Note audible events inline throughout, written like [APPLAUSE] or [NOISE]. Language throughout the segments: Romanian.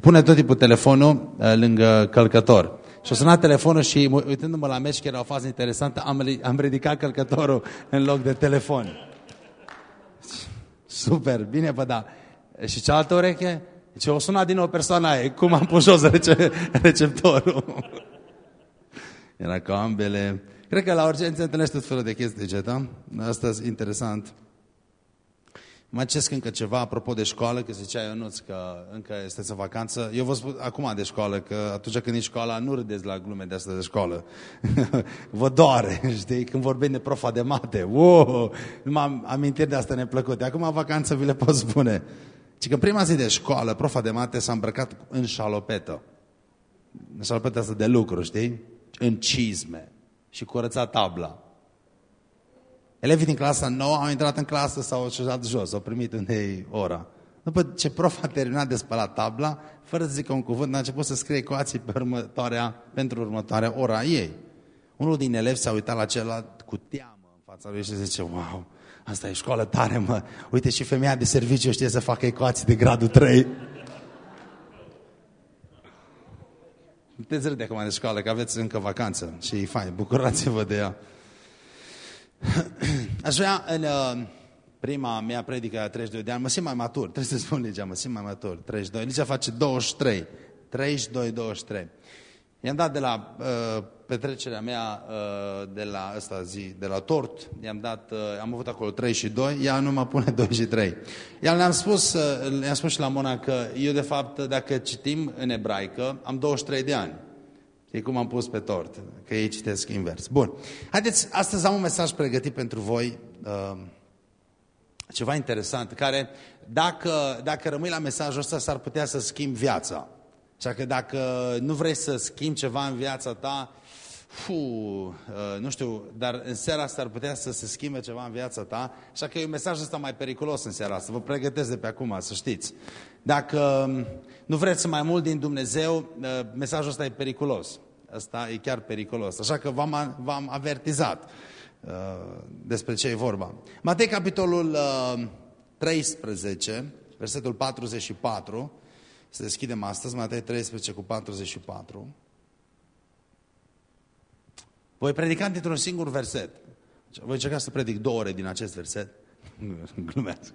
pune tot timpul telefonul uh, lângă călcător. Și-a sunat telefonul și uitându-mă la meci, că era o fază interesantă, am, am ridicat călcătorul în loc de telefon. Super, bine vă da. Și cealaltă ureche? Ce o sunat din nou persoana aia, cum am pus jos receptorul. Era ca ambele. Cred că la orice se întâlnește tot felul de chestii de da? Asta e interesant. Mai cesc încă ceva apropo de școală, că zicea Ionuț că încă este în vacanță. Eu vă spun acum de școală, că atunci când e școala, nu râdeți la glume de asta de școală. [LAUGHS] vă doare, [LAUGHS] știi? Când vorbim de profa de mate. Wow! am amintiri de asta neplăcute. Acum în vacanță vi le pot spune. Și că prima zi de școală, profa de mate s-a îmbrăcat în șalopetă. În șalopetă asta de lucru, știi? În cizme. Și curăța tabla. Elevii din clasa nouă au intrat în clasă, s-au așezat jos, au primit în ei ora. După ce prof a terminat de spălat tabla, fără să zică un cuvânt, a început să scrie ecuații pe următoarea, pentru următoarea ora ei. Unul din elevi s-a uitat la celălalt cu teamă în fața lui și zice, wow, asta e școală tare, mă. Uite și femeia de serviciu știe să facă ecuații de gradul 3. Puteți râde acum de școală, că aveți încă vacanță și e fain, bucurați-vă de ea. [CLEARS THROAT] Aș vrea în uh, prima mea predică a 32 de ani, mă simt mai matur, trebuie să spun legea, mă simt mai matur, 32. Legea face 23, 32-23. I-am dat de la uh, petrecerea mea, uh, de la ăsta zi, de la tort, i-am dat, uh, am avut acolo 3 și 2, ea nu mă pune 2 și 3. Iar le-am spus, uh, le-am spus și la Mona că eu de fapt, dacă citim în ebraică, am 23 de ani. E cum am pus pe tort, că ei citesc invers. Bun. Haideți, astăzi am un mesaj pregătit pentru voi, uh, ceva interesant, care dacă, dacă rămâi la mesajul ăsta s-ar putea să schimbi viața. Așa că dacă nu vrei să schimbi ceva în viața ta, fu, uh, nu știu, dar în seara asta ar putea să se schimbe ceva în viața ta, așa că e un mesaj ăsta mai periculos în seara asta. Vă pregătesc de pe acum, să știți. Dacă um, nu vreți mai mult din Dumnezeu, uh, mesajul ăsta e periculos. Ăsta e chiar periculos. Așa că v-am avertizat uh, despre ce e vorba. Matei, capitolul 13, versetul 44, să deschidem astăzi, Matei 13 cu 44. Voi predica dintr-un singur verset. Voi încerca să predic două ore din acest verset. [LAUGHS] Glumesc.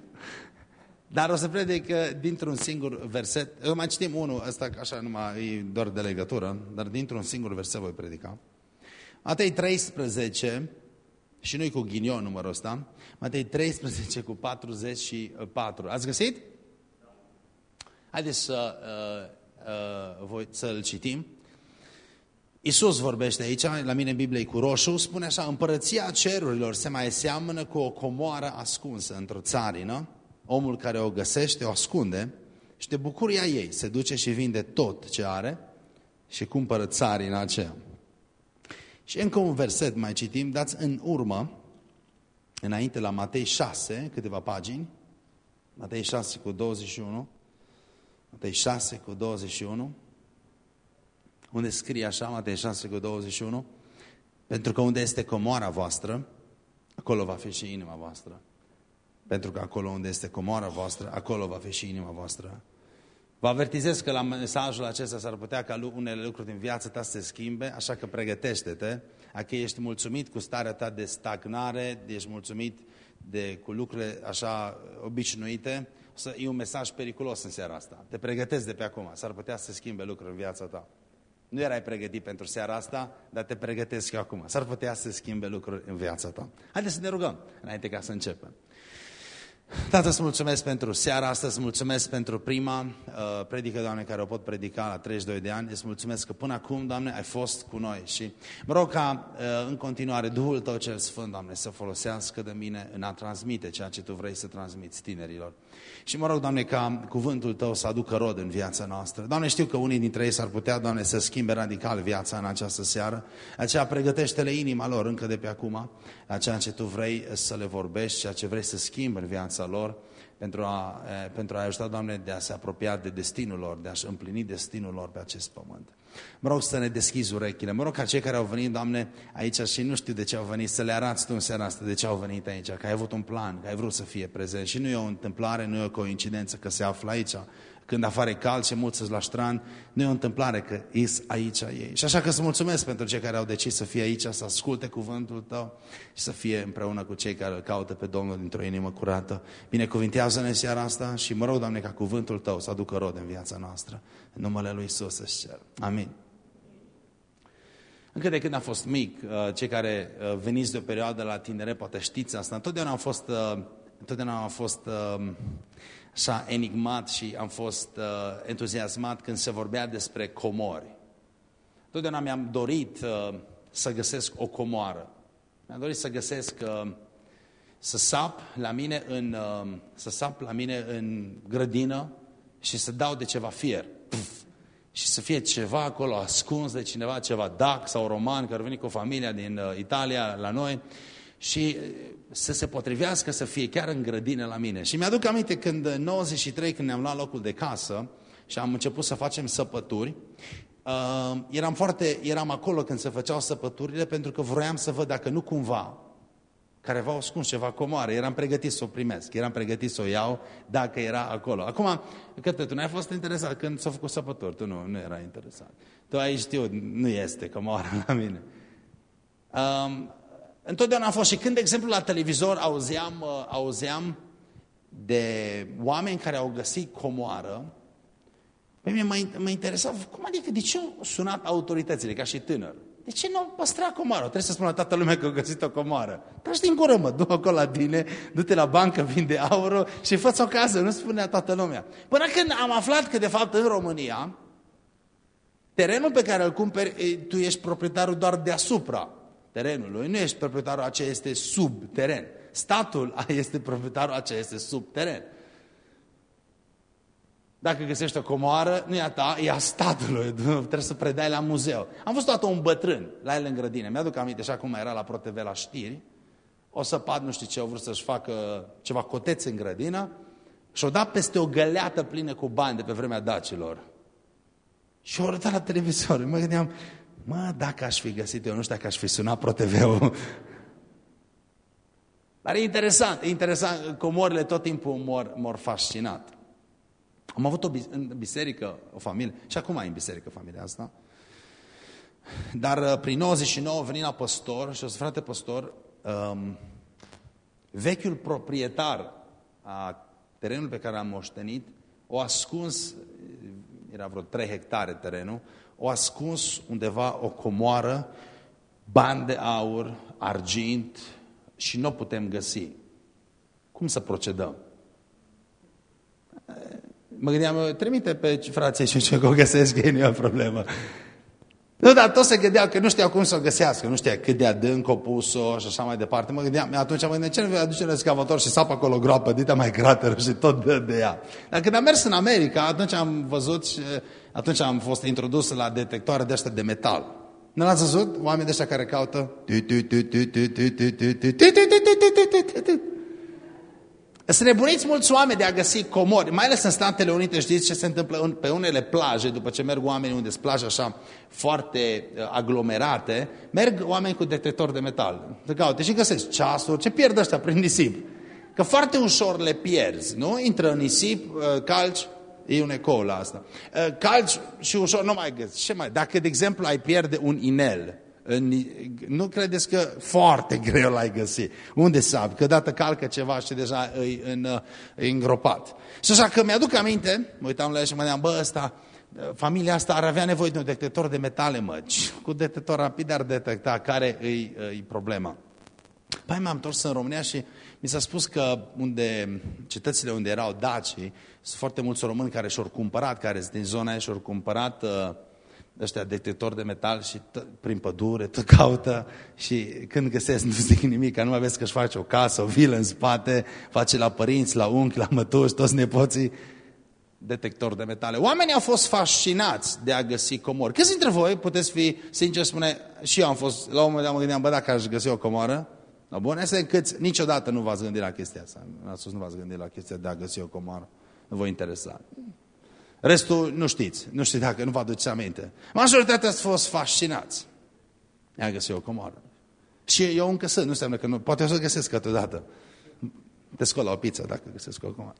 Dar o să predic uh, dintr-un singur verset. Eu mai citim unul, ăsta așa numai e doar de legătură, dar dintr-un singur verset voi predica. Matei 13, și nu-i cu ghinion numărul ăsta, Matei 13 cu 44. Ați găsit? Haideți să, uh, uh, voi, să-l citim. Iisus vorbește aici, la mine în Biblie cu roșu, spune așa, împărăția cerurilor se mai seamănă cu o comoară ascunsă într-o țarină, omul care o găsește o ascunde și de bucuria ei se duce și vinde tot ce are și cumpără țarina aceea. Și încă un verset mai citim, dați în urmă, înainte la Matei 6, câteva pagini, Matei 6 cu 21, Matei 6 cu 21, unde scrie așa, Matei 6 cu 21, pentru că unde este comoara voastră, acolo va fi și inima voastră. Pentru că acolo unde este comoara voastră, acolo va fi și inima voastră. Vă avertizez că la mesajul acesta s-ar putea ca unele lucruri din viața ta să se schimbe, așa că pregătește-te. Dacă ești mulțumit cu starea ta de stagnare, ești mulțumit de, cu lucrurile așa obișnuite, să, e un mesaj periculos în seara asta. Te pregătesc de pe acum, s-ar putea să se schimbe lucruri în viața ta. Nu erai pregătit pentru seara asta, dar te pregătesc eu acum. S-ar putea să se schimbe lucruri în viața ta. Haideți să ne rugăm înainte ca să începem. Tată, îți mulțumesc pentru seara asta, îți mulțumesc pentru prima uh, predică, Doamne, care o pot predica la 32 de ani. Îți mulțumesc că până acum, Doamne, ai fost cu noi și mă rog ca uh, în continuare Duhul Tău cel Sfânt, Doamne, să folosească de mine în a transmite ceea ce Tu vrei să transmiți tinerilor. Și mă rog, Doamne, ca cuvântul Tău să aducă rod în viața noastră. Doamne, știu că unii dintre ei s-ar putea, Doamne, să schimbe radical viața în această seară. Aceea pregătește-le inima lor încă de pe acum, la ceea ce Tu vrei să le vorbești, ceea ce vrei să schimbi în viața lor, pentru a, pentru a ajuta, Doamne, de a se apropia de destinul lor, de a-și împlini destinul lor pe acest pământ. Mă rog să ne deschizi urechile. Mă rog ca cei care au venit, Doamne, aici și nu știu de ce au venit, să le arăți Tu în seara asta de ce au venit aici, că ai avut un plan, că ai vrut să fie prezent. Și nu e o întâmplare, nu e o coincidență că se află aici Când afară e cald și mulți sunt la ștran, nu e o întâmplare că is aici ei. Și așa că să mulțumesc pentru cei care au decis să fie aici, să asculte cuvântul tău și să fie împreună cu cei care îl caută pe Domnul dintr-o inimă curată. Binecuvintează-ne seara asta și mă rog, Doamne, ca cuvântul tău să aducă rod în viața noastră. În numele Lui Isus să cer. Amin. Încă de când am fost mic, uh, cei care uh, veniți de o perioadă la tinere, poate știți asta, întotdeauna am fost, uh, întotdeauna am fost așa enigmat și am fost entuziasmat când se vorbea despre comori. Întotdeauna mi-am dorit să găsesc o comoară. Mi-am dorit să găsesc, să sap la mine în, să sap la mine în grădină și să dau de ceva fier. Puf, și să fie ceva acolo ascuns de cineva, ceva dac sau roman care veni cu familia din uh, Italia la noi și uh, să se potrivească să fie chiar în grădină la mine. Și mi-aduc aminte când în 93, când ne-am luat locul de casă și am început să facem săpături, uh, eram, foarte, eram acolo când se făceau săpăturile pentru că vroiam să văd dacă nu cumva care v-au ascuns ceva comoare. Eram pregătit să o primesc, eram pregătit să o iau dacă era acolo. Acum, că tu n-ai fost interesat când s-a făcut săpători, tu nu, nu era interesat. Tu ai știut, nu este comoară la mine. Um, întotdeauna am fost și când, de exemplu, la televizor auzeam, uh, auzeam de oameni care au găsit comoară, pe mine mă interesa, cum adică, de ce au sunat autoritățile, ca și tânăr? De ce nu păstra comoară? Trebuie să spună la toată lumea că a găsit o comoară. Tragi din gură, mă, du acolo la tine, du-te la bancă, vinde aur și fă o casă, nu spunea toată lumea. Până când am aflat că, de fapt, în România, terenul pe care îl cumperi, tu ești proprietarul doar deasupra terenului, nu ești proprietarul aceea este sub teren. Statul [LAUGHS] este proprietarul aceea este sub teren. Dacă găsești o comoară, nu e a ta, e a statului. [LAUGHS] Trebuie să predai la muzeu. Am văzut toată un bătrân la el în grădină. Mi-aduc aminte, așa cum era la ProTV la știri. O săpat, nu știu ce, au vrut să-și facă ceva cotețe în grădină și-o dat peste o găleată plină cu bani de pe vremea dacilor. Și o arătat la televizor. Mă gândeam, mă, dacă aș fi găsit eu, nu știu dacă aș fi sunat ProTV-ul. Dar e interesant, e interesant, comorile tot timpul mor, mor fascinat. Am avut o, în biserică o familie, și acum ai în biserică familia asta, dar uh, prin 99 veni la păstor și o să frate păstor, um, vechiul proprietar a terenului pe care am moștenit, o ascuns, era vreo 3 hectare terenul, o ascuns undeva o comoară, bani de aur, argint și nu o putem găsi. Cum să procedăm? Mă gândeam, trimite pe frații și ce că o găsesc ei, nu e o problemă. Nu, dar toți se gândeau că nu știau cum să o găsească, nu știa cât de adânc o pus-o și așa mai departe. Mă gândeam, atunci mă gândeam, ce nu aduce un excavator și sapă acolo groapă, dita mai crateră și tot dă de ea. Dar când am mers în America, atunci am văzut și atunci am fost introdus la detectoare de astea de metal. Nu l-ați văzut? Oameni de ăștia care caută... Sunt nebuniți mulți oameni de a găsi comori, mai ales în Statele Unite, știți ce se întâmplă pe unele plaje, după ce merg oamenii unde sunt plaje așa foarte uh, aglomerate, merg oameni cu detector de metal. Te caute și găsesc ceasuri, ce pierd ăștia prin nisip. Că foarte ușor le pierzi, nu? Intră în nisip, uh, calci, e un ecou la asta. Uh, calci și ușor nu mai găsi. Ce mai? Dacă, de exemplu, ai pierde un inel, nu credeți că foarte greu l-ai găsit. Unde sap? Că dată calcă ceva și deja e, în, e îngropat. Și așa că mi-aduc aminte, mă uitam la el și mă gândeam, bă, ăsta, familia asta ar avea nevoie de un detector de metale, mă. Cu detector rapid ar detecta care e, e problema. Păi m-am întors în România și mi s-a spus că unde, cetățile unde erau dacii, sunt foarte mulți români care și-au cumpărat, care sunt din zona aia și-au cumpărat uh, ăștia detectori de metal și prin pădure, tot caută și când găsesc nu zic nimic, că nu mai vezi că își face o casă, o vilă în spate, face la părinți, la unchi, la mătuși, toți nepoții, detector de metale. Oamenii au fost fascinați de a găsi comori. Câți dintre voi puteți fi, sincer spune, și eu am fost, la un moment dat mă gândeam, bă, dacă aș găsi o comoră, la bun, este câți, niciodată nu v-ați gândit la chestia asta. Am spus, nu v-ați gândit la chestia de a găsi o comoră. Nu vă interesa. Restul nu știți, nu știu dacă nu vă aduceți aminte. Majoritatea ați fost fascinați. I-a găsit o comoară. Și eu încă sunt, nu înseamnă că nu, poate o să găsesc câteodată. Te scol la o pizza dacă găsesc o comoară.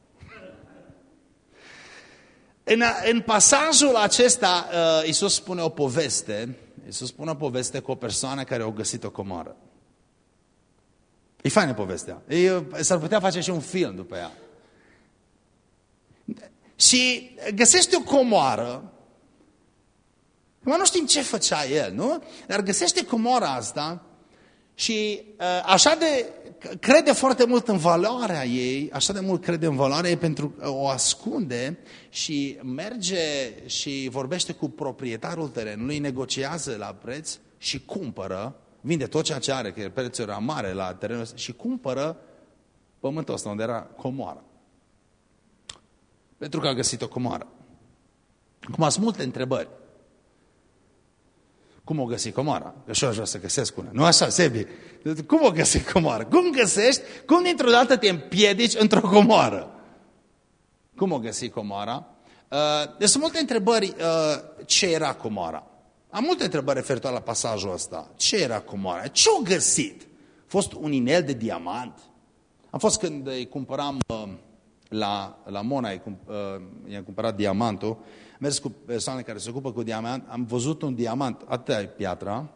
În, în pasajul acesta, uh, Iisus spune o poveste. Iisus spune o poveste cu o persoană care a găsit o comoară. E faină povestea. S-ar putea face și un film după ea. Și găsește o comoară. Mă, nu știm ce făcea el, nu? Dar găsește comoara asta și uh, așa de crede foarte mult în valoarea ei, așa de mult crede în valoarea ei pentru că o ascunde și merge și vorbește cu proprietarul terenului, negociază la preț și cumpără, vinde tot ceea ce are, că prețul era mare la terenul ăsta, și cumpără pământul ăsta unde era comoara. Pentru că a găsit o comoară. Acum sunt multe întrebări. Cum o găsi comoara? Că și eu aș vrea să găsesc una. Nu așa, Sebi? Cum o găsi comoara? Cum găsești? Cum dintr-o dată te împiedici într-o comoară? Cum o găsi comoara? Uh, deci sunt multe întrebări. Uh, ce era comoara? Am multe întrebări referitoare la pasajul ăsta. Ce era comoara? Ce o găsit? A fost un inel de diamant? Am fost când îi cumpăram uh, la, la Mona, i-am cumpărat diamantul mers cu persoane care se ocupă cu diamant, am văzut un diamant, atâta e piatra,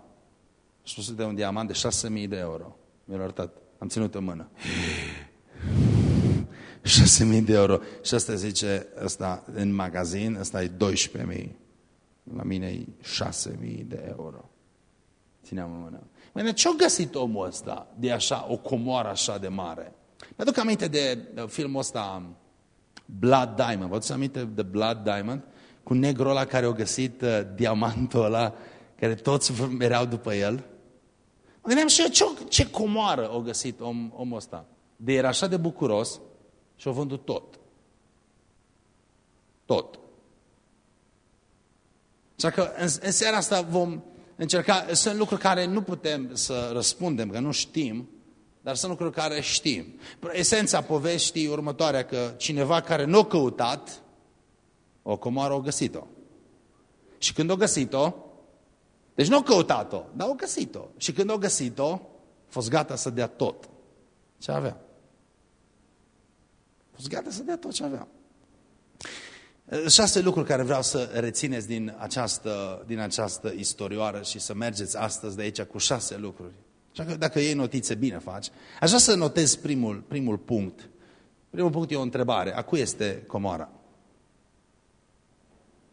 spus de un diamant de 6.000 de euro. Mi-l arătat. Am ținut în mână. [GASPS] 6.000 de euro. Și asta zice, asta în magazin, asta e 12.000. La mine e 6.000 de euro. Țineam în mână. Măi, ce-a găsit omul ăsta de așa, o comoară așa de mare? Mi-aduc aminte de filmul ăsta Blood Diamond. Vă aduceți aminte de Blood Diamond? cu negrul ăla care a găsit uh, diamantul ăla, care toți mereau după el. Mă gândeam și eu ce, ce comoară a găsit om, omul ăsta. De era așa de bucuros și a vândut tot. Tot. Așa că în, în seara asta vom încerca, sunt lucruri care nu putem să răspundem, că nu știm, dar sunt lucruri care știm. Esența poveștii următoarea, că cineva care nu a căutat, o comoară o găsit-o. Și când o găsit-o, deci nu o căutat-o, dar o găsit-o. Și când o găsit-o, a fost gata să dea tot ce avea. A fost gata să dea tot ce avea. Șase lucruri care vreau să rețineți din această, din această istorioară și să mergeți astăzi de aici cu șase lucruri. Așa că dacă iei notițe, bine faci. Aș vrea să notez primul, primul punct. Primul punct e o întrebare. A cui este comoara?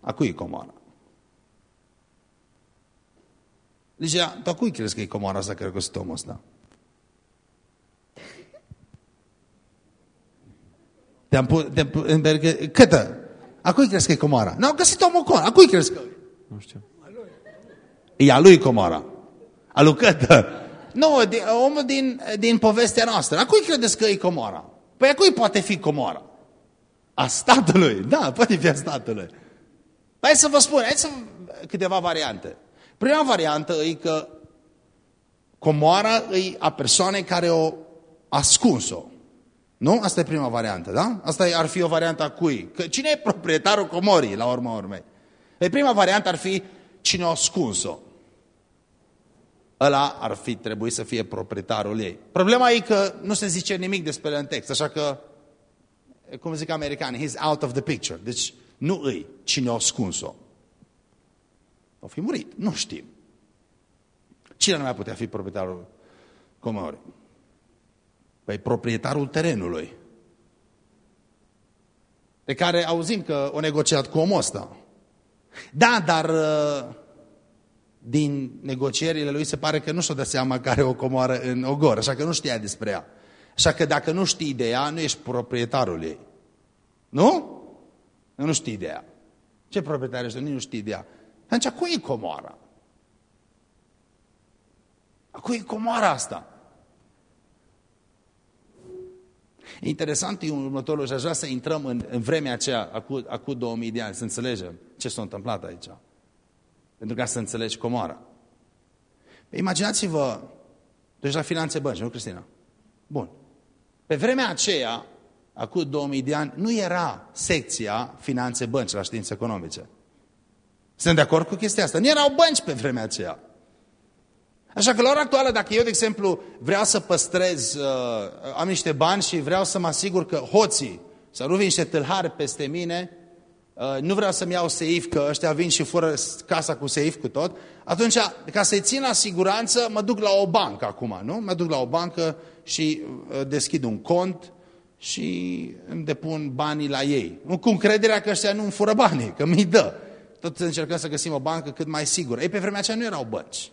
A cui e comoara? Zicea, tu a cui crezi că e comoara asta care a găsit omul ăsta? Te-am pus, te câtă? A cui crezi că e comoara? Nu, au găsit omul comoara. A cui crezi că Nu știu. E a lui comoara. A lui câtă? Nu, din, omul din, din povestea noastră. A cui credeți că e comoara? Păi a cui poate fi comoara? A statului. Da, poate fi a statului. Hai să vă spun, hai să câteva variante. Prima variantă e că comoara e a persoanei care o ascuns-o. Nu? Asta e prima variantă, da? Asta ar fi o variantă a cui? Că cine e proprietarul comorii, la urma urmei? E prima variantă ar fi cine a ascuns-o. Ăla ar fi trebuit să fie proprietarul ei. Problema e că nu se zice nimic despre el în text, așa că, cum zic americanii, he's out of the picture. Deci nu îi cine a ascuns-o. O fi murit, nu știm. Cine nu mai putea fi proprietarul comorii? Păi proprietarul terenului. De care auzim că o negociat cu omul ăsta. Da, dar uh, din negocierile lui se pare că nu și-o dă seama că are o comoară în ogor, așa că nu știa despre ea. Așa că dacă nu știi de ea, nu ești proprietarul ei. Nu? Nu știi ideea. Ce proprietar ești? Nu știi ideea. Atunci, cui e comoara? Cui e comoara asta? Interesant e următorul și aș vrea să intrăm în, în vremea aceea, acum, acum 2000 de ani, să înțelegem ce s-a întâmplat aici. Pentru ca să înțelegi comoara. Imaginați-vă, deci la finanțe bănci, nu Cristina? Bun. Pe vremea aceea, acum 2000 de ani, nu era secția finanțe bănci la științe economice. Sunt de acord cu chestia asta. Nu erau bănci pe vremea aceea. Așa că la ora actuală, dacă eu, de exemplu, vreau să păstrez, uh, am niște bani și vreau să mă asigur că hoții, să nu vin niște tâlhari peste mine, uh, nu vreau să-mi iau seif, că ăștia vin și fură casa cu seif cu tot, atunci, ca să-i țin la siguranță, mă duc la o bancă acum, nu? Mă duc la o bancă și uh, deschid un cont și îmi depun banii la ei. Cu încrederea că ăștia nu îmi fură banii, că mi-i dă. Tot încercăm să găsim o bancă cât mai sigură. Ei, pe vremea aceea nu erau bănci.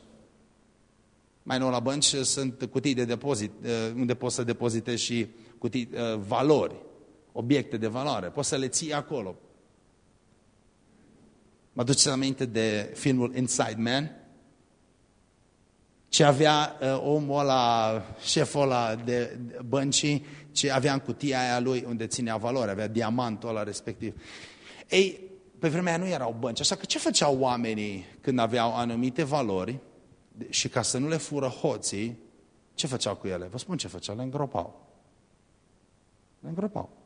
Mai nou la bănci sunt cutii de depozit, uh, unde poți să depozitezi și cutii, uh, valori, obiecte de valoare. Poți să le ții acolo. Mă duceți aminte de filmul Inside Man? Ce avea uh, omul ăla, șeful ăla de băncii, ce avea în cutia aia lui unde ținea valoare, avea diamantul ăla respectiv. Ei, pe vremea nu erau bănci, așa că ce făceau oamenii când aveau anumite valori și ca să nu le fură hoții, ce făceau cu ele? Vă spun ce făceau, le îngropau. Le îngropau.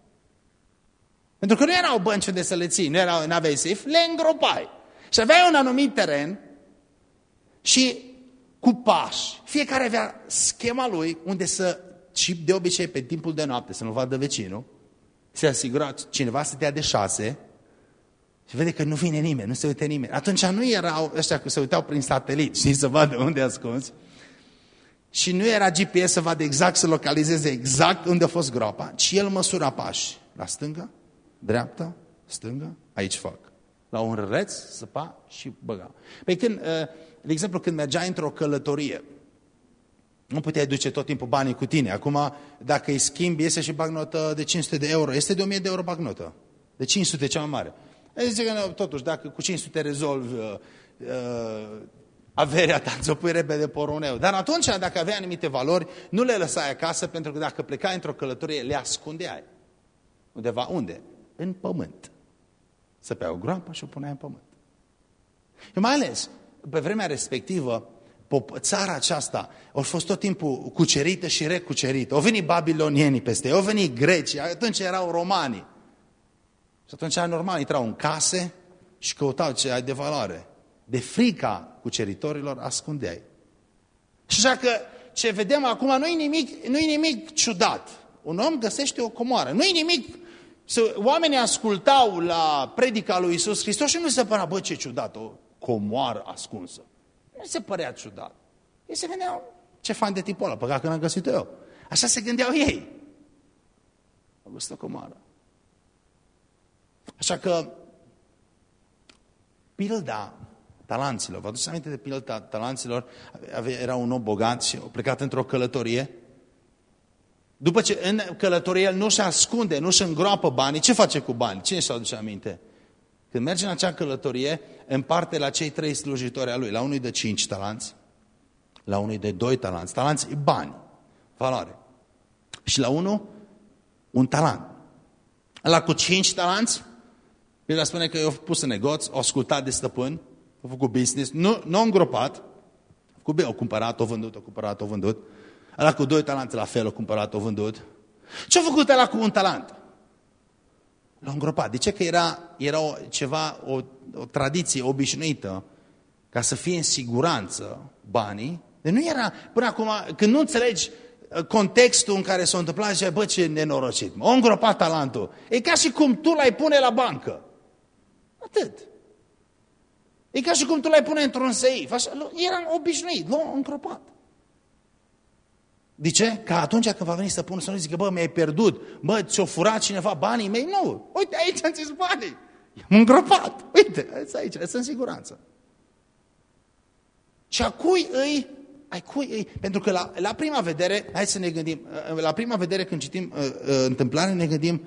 Pentru că nu erau bănci unde să le ții, nu, erau, nu aveai sif, le îngropai. Și aveai un anumit teren și cu pași. Fiecare avea schema lui unde să, și de obicei pe timpul de noapte, să nu vadă vecinul, se asigura cineva să te ia de șase și vede că nu vine nimeni, nu se uite nimeni. Atunci nu erau ăștia că se uitau prin satelit, și să vadă unde ascunzi. Și nu era GPS să vadă exact, să localizeze exact unde a fost groapa, ci el măsura pași. La stânga, dreapta, stânga, aici fac. La un răreț, săpa și băga. Păi când, uh, de exemplu, când mergeai într-o călătorie, nu puteai duce tot timpul banii cu tine. Acum, dacă îi schimbi, iese și bagnotă de 500 de euro. Este de 1000 de euro bagnotă. De 500 cea mai mare. Zice că, totuși, dacă cu 500 rezolvi uh, uh, averea ta, ți-o pui repede poruneu. Dar atunci, dacă aveai anumite valori, nu le lăsai acasă, pentru că dacă plecai într-o călătorie, le ascundeai. Undeva unde? În pământ. Să pe o groapă și o puneai în pământ. Și mai ales, pe vremea respectivă, țara aceasta a fost tot timpul cucerită și recucerită. Au venit babilonienii peste ei, au venit grecii, atunci erau romanii. Și atunci, normal, intrau în case și căutau ce ai de valoare. De frica cuceritorilor ascundeai. Și așa că ce vedem acum nu e nimic, nu nimic ciudat. Un om găsește o comoară. Nu e nimic... Oamenii ascultau la predica lui Isus Hristos și nu se părea, bă, ce ciudat, o comoară ascunsă. Nu se părea ciudat. Ei se gândeau, ce fan de tipul ăla, păcat că n-am găsit eu. Așa se gândeau ei. Au găsit o comoară. Așa că pilda talanților, vă aduceți aminte de pilda talanților? Era un om bogat și a plecat într-o călătorie. După ce în călătorie el nu se ascunde, nu se îngroapă banii, ce face cu bani? Cine și aduce aminte? Când merge în acea călătorie, împarte la cei trei slujitori a lui. La unul de cinci talanți, la unul de doi talanți. Talanți bani, valoare. Și la unul, un talent. La cu cinci talanți, Biblia spune că i-a pus în negoț, a ascultat de stăpân, a făcut business, nu, nu a îngropat, cu bine, au cumpărat, au vândut, au cumpărat, au vândut. Ăla cu doi talanți la fel, au cumpărat, au vândut. Ce-a făcut ăla cu un talent? L-a îngropat. De ce? Că era, era o, ceva, o, o tradiție obișnuită ca să fie în siguranță banii. De nu era, până acum, când nu înțelegi uh, contextul în care s-a întâmplat, zice, bă, ce nenorocit, m-a îngropat talentul. E ca și cum tu l-ai pune la bancă. Atât. E ca și cum tu l-ai pune într-un seif. Așa, era obișnuit, l-a încropat. De ce? Ca atunci când va veni să pună să nu zică, bă, mi-ai pierdut, bă, ți-o furat cineva banii mei? Nu, uite, aici am zis banii. M-am îngropat. Uite, aici, sunt în siguranță. Și a cui îi, ai cui îi, pentru că la, la prima vedere, hai să ne gândim, la prima vedere când citim uh, uh, întâmplare, ne gândim,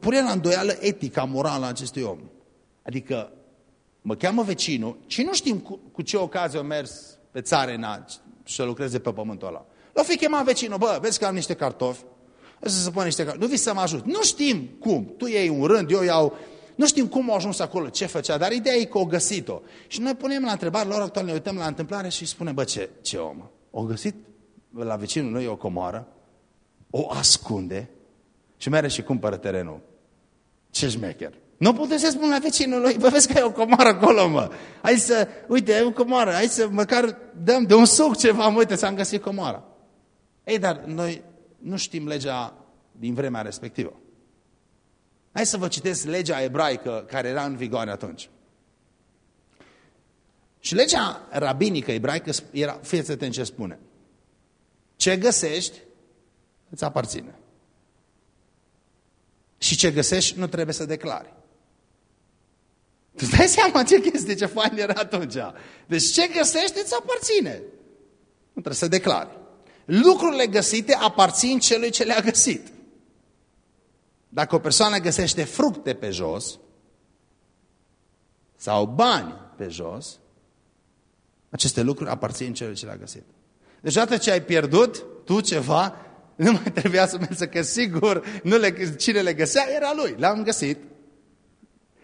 pune la îndoială etica morală a acestui om. Adică mă cheamă vecinul și nu știm cu, cu ce ocazie a mers pe țară să lucreze pe pământul ăla. L-o fi chemat vecinul, bă, vezi că am niște cartofi, să se pune niște cartofi, nu vii să mă ajut. Nu știm cum, tu iei un rând, eu iau, nu știm cum au ajuns acolo, ce făcea, dar ideea e că o găsit-o. Și noi punem la întrebare, la ora actuală ne uităm la întâmplare și spunem, bă, ce, ce om? O găsit la vecinul lui o comoară, o ascunde și merge și cumpără terenul. Ce șmecher! Nu puteți să spun la vecinul lui, bă, vezi că e o comoară acolo, mă. Hai să, uite, e o comoară, hai să măcar dăm de un suc ceva, mă, uite, ți-am găsit comoara. Ei, dar noi nu știm legea din vremea respectivă. Hai să vă citesc legea ebraică care era în vigoare atunci. Și legea rabinică ebraică era, fiți atent ce spune. Ce găsești, îți aparține. Și ce găsești, nu trebuie să declari. Tu îți dai seama ce chestie, ce fain era atunci. Deci ce găsești, îți aparține. Nu trebuie să declari. Lucrurile găsite aparțin celui ce le-a găsit. Dacă o persoană găsește fructe pe jos sau bani pe jos, aceste lucruri aparțin celui ce le-a găsit. Deci dată ce ai pierdut tu ceva, nu mai trebuia să mergi că sigur nu le, cine le găsea era lui. L-am găsit.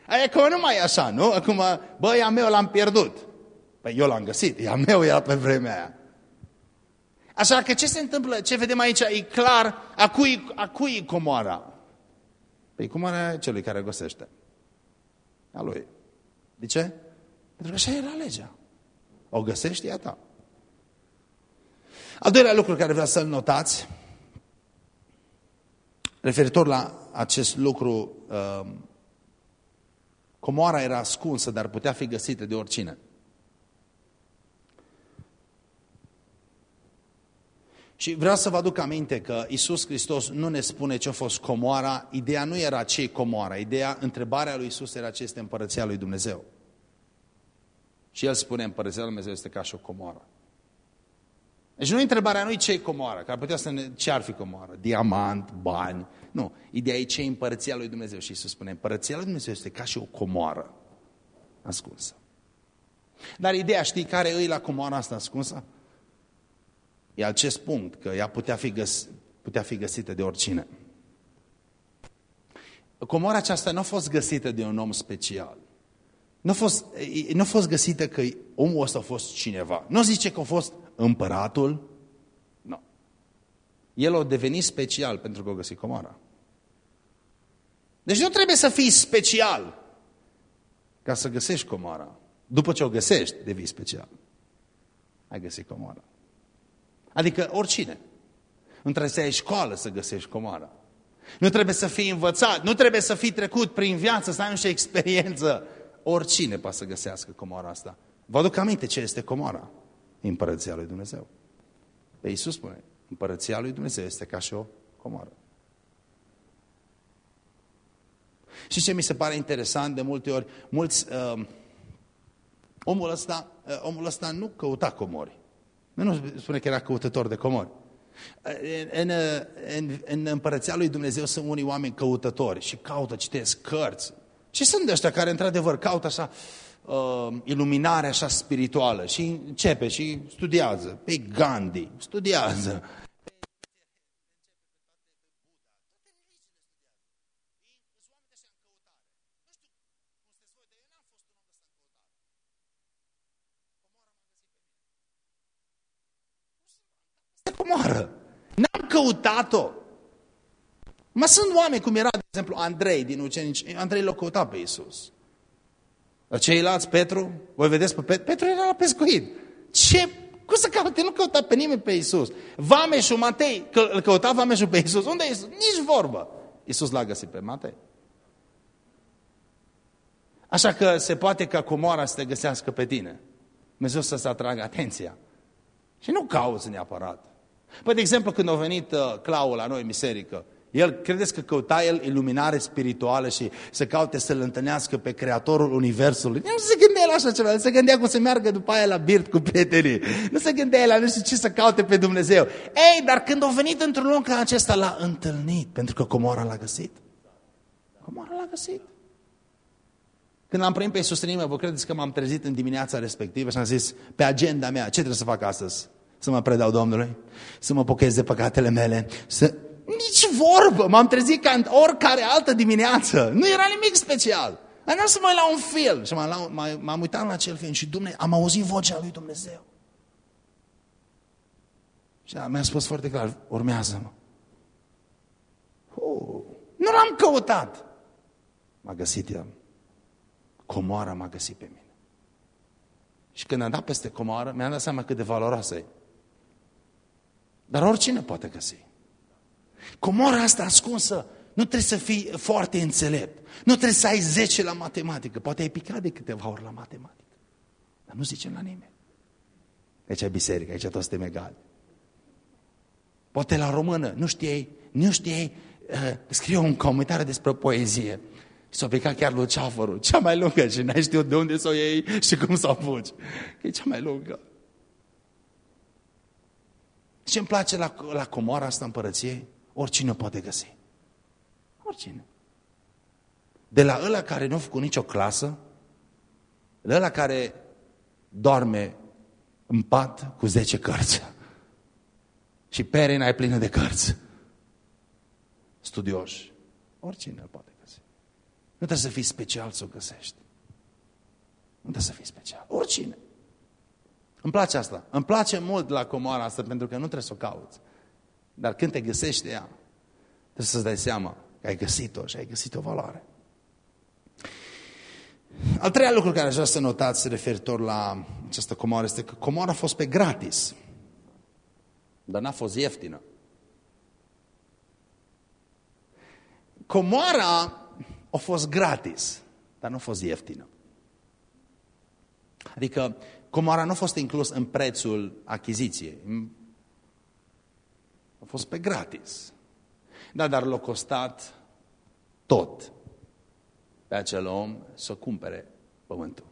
Acum nu mai e așa, nu? Acum, bă, a meu l-am pierdut. Păi eu l-am găsit, e a meu era pe vremea aia. Așa că ce se întâmplă? Ce vedem aici? E clar a cui, a cui e comoara. Păi comoara celui care găsește. A lui. De ce? Pentru că așa era legea. O găsești, e a ta. Al doilea lucru care vreau să-l notați, referitor la acest lucru, uh, comoara era ascunsă, dar putea fi găsită de oricine. Și vreau să vă aduc aminte că Isus Hristos nu ne spune ce a fost comoara. Ideea nu era ce comoara. Ideea, întrebarea lui Isus era ce este împărăția lui Dumnezeu. Și El spune împărăția lui Dumnezeu este ca și o comoară. Deci nu întrebarea nu ce e comoară, că ar putea să ne, ce ar fi comoară? Diamant, bani. Nu, ideea e ce e împărăția lui Dumnezeu. Și Isus spune, împărăția lui Dumnezeu este ca și o comoară ascunsă. Dar ideea, știi care e la comoara asta ascunsă? E acest punct, că ea putea fi, găs putea fi găsită de oricine. Comora aceasta nu a fost găsită de un om special. Nu a fost, nu a fost găsită că omul ăsta a fost cineva. Nu zice că a fost împăratul. Nu. El a devenit special pentru că a găsit comora. Deci nu trebuie să fii special ca să găsești comora. După ce o găsești, devii special. Ai găsit comora. Adică oricine. Nu trebuie să ai școală să găsești comoara. Nu trebuie să fii învățat, nu trebuie să fii trecut prin viață, să ai și experiență. Oricine poate să găsească comoara asta. Vă aduc aminte ce este comoara? Împărăția lui Dumnezeu. Pe Iisus spune, împărăția lui Dumnezeu este ca și o comoară. Și ce mi se pare interesant de multe ori, mulți, uh, omul, ăsta, uh, omul ăsta nu căuta comori. Nu spune că era căutător de comori. În, în, în împărăția lui Dumnezeu sunt unii oameni căutători și caută, citesc cărți. Și sunt de ăștia care într-adevăr caută așa uh, iluminare așa spirituală și începe și studiază. Pe Gandhi, studiază. Comoară. N-am căutat-o. Mă sunt oameni, cum era, de exemplu, Andrei din ucenici. Andrei l-a căutat pe Iisus. La ceilalți, Petru, voi vedeți pe Petru? Petru era la pescuit. Ce? Cum să caute? Nu căuta pe nimeni pe Iisus. Vameșul Matei, că, îl căuta Vameșul pe Iisus. Unde e Iisus? Nici vorbă. Iisus l-a găsit pe Matei. Așa că se poate ca comoara să te găsească pe tine. Dumnezeu să-ți atragă atenția. Și nu cauți neapărat. Păi, de exemplu, când a venit uh, Clau la noi în biserică, el, credeți că căuta el iluminare spirituală și să caute să-L întâlnească pe Creatorul Universului? Nu se gândea la așa ceva, nu se gândea cum să meargă după aia la birt cu prietenii. Nu se gândea la nu știu ce să caute pe Dumnezeu. Ei, dar când a venit într-un loc ca acesta, l-a întâlnit, pentru că Comora l-a găsit. Comora l-a găsit. Când l-am primit pe Iisus în inimă, vă credeți că m-am trezit în dimineața respectivă și am zis, pe agenda mea, ce trebuie să fac astăzi? Să mă predau Domnului? Să mă pochez de păcatele mele? Să... Nici vorbă! M-am trezit ca în oricare altă dimineață. Nu era nimic special. Am să mă la un film și m-am uitat la acel film și Dumnezeu, am auzit vocea lui Dumnezeu. Și mi-a spus foarte clar, urmează-mă. Oh, nu l-am căutat. M-a găsit el. Comoara m-a găsit pe mine. Și când am dat peste comoară, mi-am dat seama cât de valoroasă e. Dar oricine poate găsi. Comora asta ascunsă Nu trebuie să fii foarte înțelept. Nu trebuie să ai 10 la matematică. Poate ai picat de câteva ori la matematică. Dar nu zicem la nimeni. Aici e biserică, aici toți suntem egali. Poate la română, nu știai, nu știai, uh, scrie un comentariu despre poezie. Și s-a picat chiar lui Ceafărul, cea mai lungă și n-ai știut de unde să o iei și cum să o apuci. Că e cea mai lungă. Ce îmi place la, la comoara asta împărăției? Oricine o poate găsi. Oricine. De la ăla care nu a făcut nicio clasă, de la ăla care dorme în pat cu 10 cărți. [LAUGHS] Și perina e plină de cărți. Studioși. Oricine îl poate găsi. Nu trebuie să fii special să o găsești. Nu trebuie să fii special. Oricine. Îmi place asta. Îmi place mult la comoara asta pentru că nu trebuie să o cauți. Dar când te găsești ea, trebuie să-ți dai seama că ai găsit-o și ai găsit o valoare. Al treilea lucru care aș vrea să notați referitor la această comoară este că comoara a fost pe gratis, dar n-a fost ieftină. Comoara a fost gratis, dar nu a fost ieftină. Adică comoara nu a fost inclus în prețul achiziției. A fost pe gratis. Da, dar l-a costat tot pe acel om să cumpere pământul.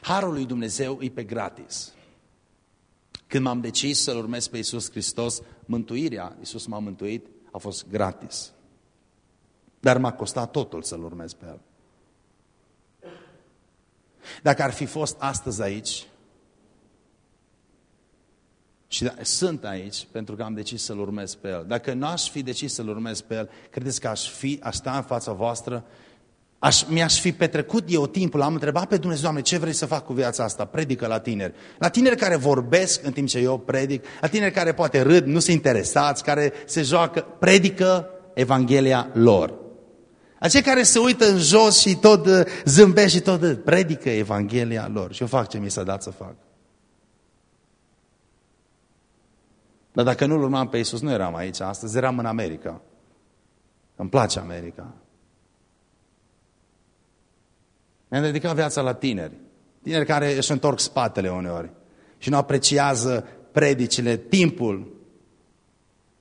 Harul lui Dumnezeu e pe gratis. Când m-am decis să-L urmez pe Iisus Hristos, mântuirea, Iisus m-a mântuit, a fost gratis. Dar m-a costat totul să-L urmez pe El. Dacă ar fi fost astăzi aici, și da, sunt aici pentru că am decis să-L urmez pe El. Dacă nu aș fi decis să-L urmez pe El, credeți că aș fi, aș sta în fața voastră, aș, mi-aș fi petrecut eu timpul, am întrebat pe Dumnezeu, Doamne, ce vrei să fac cu viața asta? Predică la tineri. La tineri care vorbesc în timp ce eu predic, la tineri care poate râd, nu sunt interesați, care se joacă, predică Evanghelia lor. Acei care se uită în jos și tot zâmbesc și tot predică Evanghelia lor. Și eu fac ce mi s-a dat să fac. Dar dacă nu-L urmam pe Iisus, nu eram aici astăzi, eram în America. Îmi place America. Mi-am dedicat viața la tineri. Tineri care își întorc spatele uneori și nu apreciază predicile, timpul.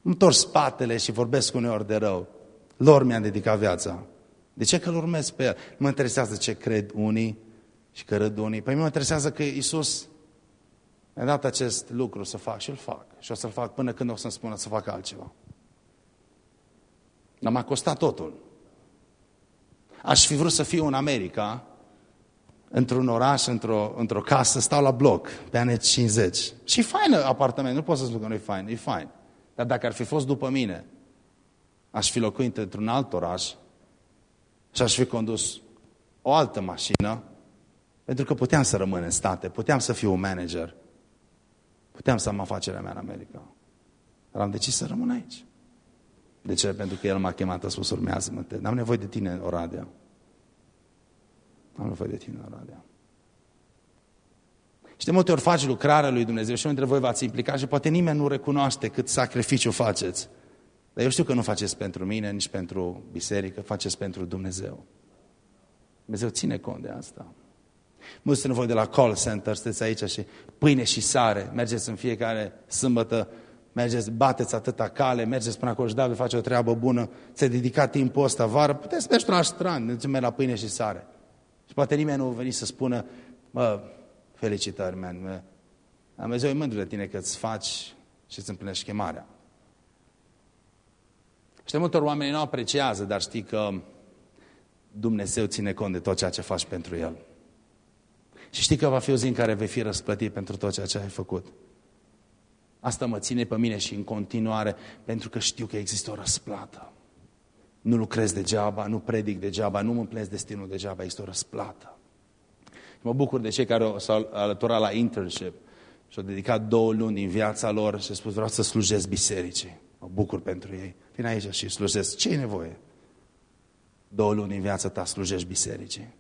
Îmi întorc spatele și vorbesc uneori de rău. Lor mi-am dedicat viața. De ce că îl urmez pe el? Nu mă interesează ce cred unii și că râd unii. Păi mă interesează că Iisus mi-a dat acest lucru să fac și îl fac. Și o să-l fac până când o să-mi spună să fac altceva. Dar m-a costat totul. Aș fi vrut să fiu în America, într-un oraș, într-o într, casă, stau la bloc, pe anii 50. Și fain apartament, nu pot să spun că nu e fain, e fain. Dar dacă ar fi fost după mine, aș fi locuit într-un alt oraș și aș fi condus o altă mașină, pentru că puteam să rămân în state, puteam să fiu un manager, Puteam să am afacerea mea în America. Dar am decis să rămân aici. De ce? Pentru că El m-a chemat, a spus, urmează-mă. N-am nevoie de tine în Oradea. Am nevoie de tine în Oradea. Și de multe ori faci lucrarea lui Dumnezeu și unul dintre voi v-ați implicat și poate nimeni nu recunoaște cât sacrificiu faceți. Dar eu știu că nu faceți pentru mine, nici pentru biserică, faceți pentru Dumnezeu. Dumnezeu ține cont de asta. Mulți sunt voi de la call center, sunteți aici și pâine și sare. Mergeți în fiecare sâmbătă, mergeți, bateți atâta cale, mergeți până acolo și David face o treabă bună, ți-a dedicat timpul ăsta vară, puteți să mergi la strand, nu mergi la pâine și sare. Și poate nimeni nu a venit să spună, mă, felicitări, man, Dumnezeu e mândru de tine că îți faci și îți împlinești chemarea. Și de multe ori oamenii nu apreciază, dar știi că Dumnezeu ține cont de tot ceea ce faci pentru El. Și știi că va fi o zi în care vei fi răsplătit pentru tot ceea ce ai făcut. Asta mă ține pe mine și în continuare, pentru că știu că există o răsplată. Nu lucrez degeaba, nu predic degeaba, nu mă împlesc destinul degeaba, există o răsplată. Mă bucur de cei care s-au alăturat la internship și au dedicat două luni din viața lor și au spus vreau să slujesc bisericii. Mă bucur pentru ei. Vin aici și slujesc. Ce e nevoie? Două luni din viața ta slujești bisericii.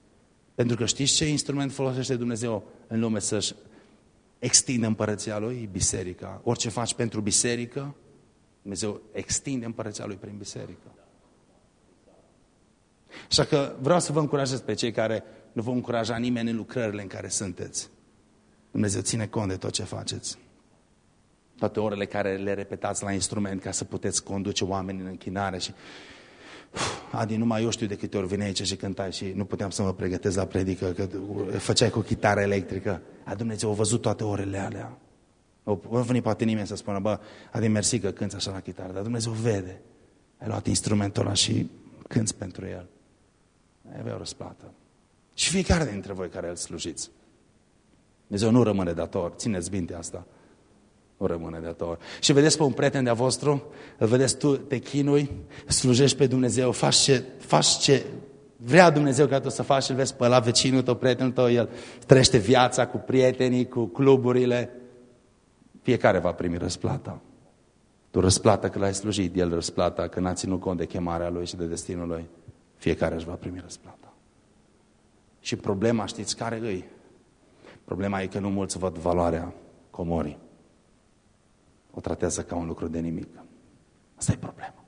Pentru că știți ce instrument folosește Dumnezeu în lume să-și extindă împărăția Lui? Biserica. Orice faci pentru biserică, Dumnezeu extinde împărăția Lui prin biserică. Așa că vreau să vă încurajez pe cei care nu vă încuraja nimeni în lucrările în care sunteți. Dumnezeu ține cont de tot ce faceți. Toate orele care le repetați la instrument ca să puteți conduce oamenii în închinare și Adi, numai eu știu de câte ori vine aici și cântai și nu puteam să mă pregătesc la predică, că făceai cu chitară electrică. A, Dumnezeu a văzut toate orele alea. O venit poate nimeni să spună, bă, Adi, mersi că cânți așa la chitară, dar Dumnezeu vede. Ai luat instrumentul ăla și cânți pentru el. Ai avea o răsplată. Și fiecare dintre voi care îl slujiți. Dumnezeu nu rămâne dator, țineți bine asta. Nu rămâne dator. Și vedeți pe un prieten de-a vostru, îl vedeți tu, te chinui, slujești pe Dumnezeu, faci ce, faci ce vrea Dumnezeu ca tu să faci, îl vezi pe la vecinul tău, prietenul tău, el trăiește viața cu prietenii, cu cluburile. Fiecare va primi răsplata. Tu răsplata că l-ai slujit, el răsplata că n-a ținut cont de chemarea lui și de destinul lui. Fiecare își va primi răsplata. Și problema, știți care îi? Problema e că nu mulți văd valoarea comorii. O tratează ca un lucru de nimic. Asta e problema.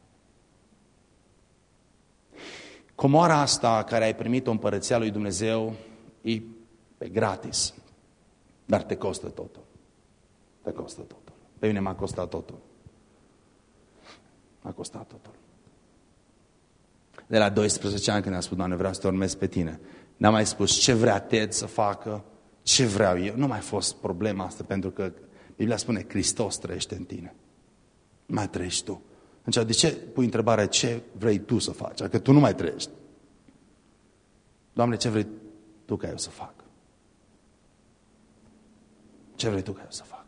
Comora asta care ai primit-o împărăția lui Dumnezeu e pe gratis. Dar te costă totul. Te costă totul. Pe mine m-a costat totul. M-a costat totul. De la 12 ani când am spus, Doamne, vreau să te urmez pe tine. N-am mai spus ce vrea Ted să facă, ce vreau eu. Nu mai fost problema asta, pentru că Biblia spune, Hristos trăiește în tine. Nu mai trăiești tu. Atunci, de ce pui întrebarea, ce vrei tu să faci? Că tu nu mai trăiești. Doamne, ce vrei tu ca eu să fac? Ce vrei tu ca eu să fac?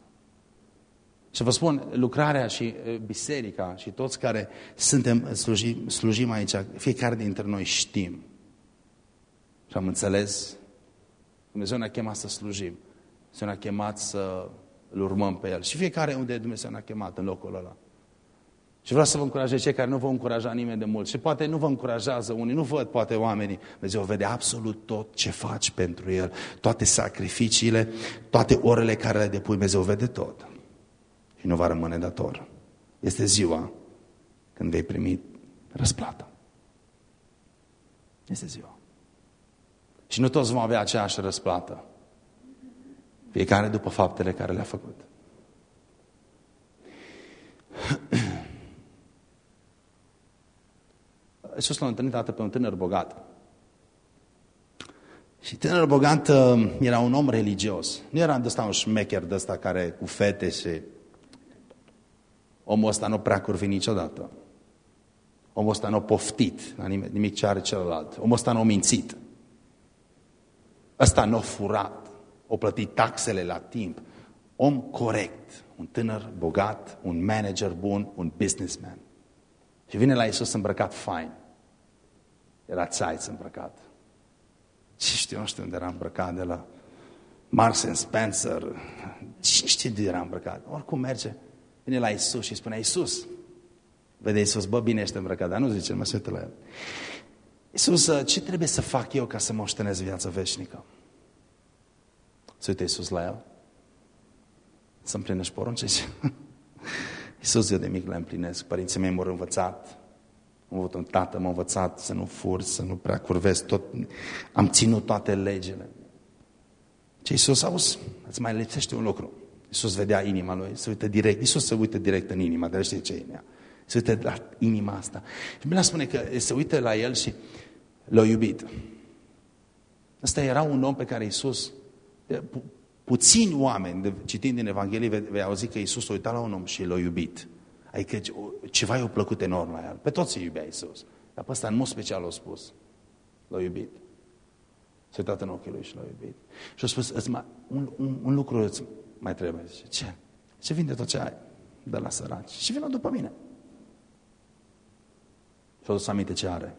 Și vă spun, lucrarea și biserica și toți care suntem, slujim, slujim aici, fiecare dintre noi știm. Și am înțeles, Dumnezeu ne-a chemat să slujim. Dumnezeu ne-a chemat să îl urmăm pe El. Și fiecare unde Dumnezeu ne-a chemat în locul ăla. Și vreau să vă încurajez cei care nu vă încuraja nimeni de mult. Și poate nu vă încurajează unii, nu văd poate oamenii. Dumnezeu vede absolut tot ce faci pentru El. Toate sacrificiile, toate orele care le depui, Dumnezeu vede tot. Și nu va rămâne dator. Este ziua când vei primi răsplata. Este ziua. Și nu toți vom avea aceeași răsplată. Fiecare după faptele care le-a făcut. [CLEARS THROAT] Iisus l-a întâlnit dată pe un tânăr bogat. Și tânărul bogat uh, era un om religios. Nu era de ăsta un șmecher de ăsta care cu fete și... Omul ăsta nu prea curvi niciodată. Omul ăsta nu a poftit la nimic ce are celălalt. Omul ăsta nu a mințit. Ăsta nu a furat o plătit taxele la timp. Om corect, un tânăr bogat, un manager bun, un businessman. Și vine la Iisus îmbrăcat fain. Era țaiț îmbrăcat. Și știu, nu știu unde era îmbrăcat, de la Marks Spencer. Cine știe de era îmbrăcat? Oricum merge. Vine la Iisus și spune, Iisus, vede Iisus, bă, bine ești îmbrăcat, dar nu zice, mă se la el. Iisus, ce trebuie să fac eu ca să moștenez viața veșnică? Se uite Iisus la el. Să împlinești poruncii. [LAUGHS] Iisus eu de mic le împlinesc. Părinții mei m-au învățat. Am avut un tată, m-a învățat să nu fur, să nu prea curvesc. Tot... Am ținut toate legile. Ce Iisus, auzi, îți mai lipsește un lucru. Iisus vedea inima lui, se uită direct. Iisus se uită direct în inima, dar știi ce e în ea. Se uită la inima asta. Și Biblia spune că se uită la el și l-a iubit. Ăsta era un om pe care Iisus puțini oameni, citind din Evanghelie, vei auzi că Iisus a uitat la un om și l-a iubit. Adică ceva i-a plăcut enorm la el. Pe toți îi iubea Iisus. Dar pe ăsta în mod special l-a spus. L-a iubit. S-a uitat în ochii lui și l-a iubit. Și a spus, mai, un, un, un lucru îți mai trebuie. Zice, ce? Ce vinde tot ce ai de la săraci? Și vină după mine. Și-a dus aminte ce are.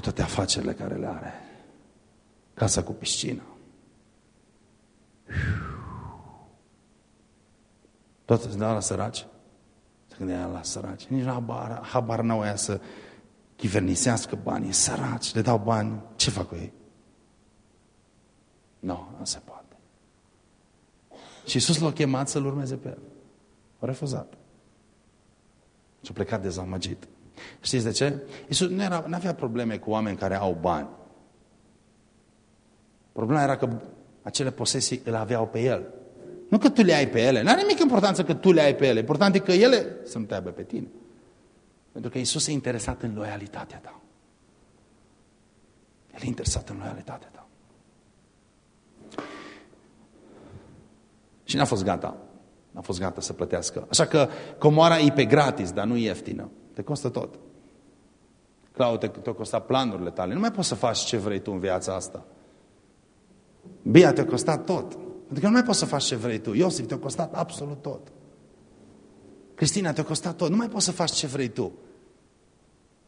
Toate afacerile care le are casa cu piscină. Toți se dau la săraci? Se gândea la săraci. Nici nu habar, habar n-au aia să chivernisească banii. Săraci, le dau bani. Ce fac cu ei? Nu, nu se poate. Și Iisus l-a chemat să-L urmeze pe el. Au refuzat. Și au plecat dezamăgit. Știți de ce? Iisus nu, era, nu avea probleme cu oameni care au bani. Problema era că acele posesii îl aveau pe el. Nu că tu le ai pe ele. Nu are nimic importanță că tu le ai pe ele. Important e că ele să-mi te aibă pe tine. Pentru că Iisus e interesat în loialitatea ta. El e interesat în loialitatea ta. Și n-a fost gata. N-a fost gata să plătească. Așa că comoara e pe gratis, dar nu e ieftină. Te costă tot. Clau, te, te costa planurile tale. Nu mai poți să faci ce vrei tu în viața asta. Bia te-a costat tot. Pentru că nu mai poți să faci ce vrei tu. Iosif te-a costat absolut tot. Cristina te-a costat tot. Nu mai poți să faci ce vrei tu.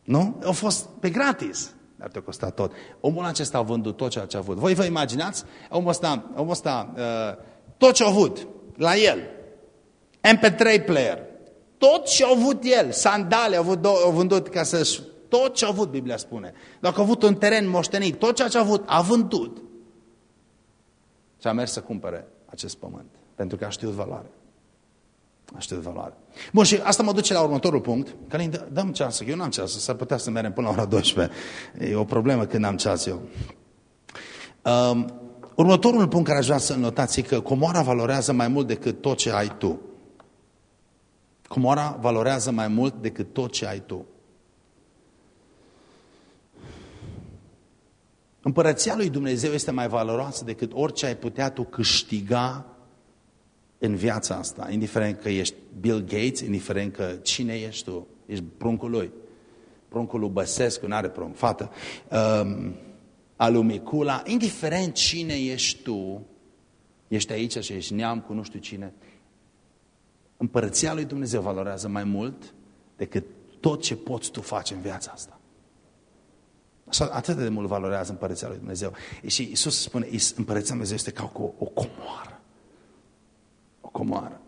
Nu? A fost pe gratis. Dar te-a costat tot. Omul acesta a vândut tot ceea ce a avut. Voi vă imaginați? Omul ăsta, omul ăsta uh, tot ce a avut la el. MP3 player. Tot ce a avut el. Sandale a, avut, a vândut ca să-și... Tot ce a avut, Biblia spune. Dacă a avut un teren moștenit, tot ceea ce a avut, a vândut. Și a mers să cumpere acest pământ. Pentru că a știut valoare. A știut valoare. Bun, și asta mă duce la următorul punct. Că dăm ceas, eu n-am ceas, s-ar putea să mergem până la ora 12. E o problemă când am ceas eu. Um, următorul punct care aș vrea să notați e că comoara valorează mai mult decât tot ce ai tu. Comoara valorează mai mult decât tot ce ai tu. Împărăția lui Dumnezeu este mai valoroasă decât orice ai putea tu câștiga în viața asta, indiferent că ești Bill Gates, indiferent că cine ești tu, ești pruncul lui. Pruncul lui Băsescu, nu are prunc, fată. Um, Alumicula, indiferent cine ești tu, ești aici și ești neam cu nu știu cine, împărăția lui Dumnezeu valorează mai mult decât tot ce poți tu face în viața asta. Așa, atât de mult valorează împărăția lui Dumnezeu. Și Iisus spune, împărăția lui Dumnezeu este ca o, o comoară. O comoară.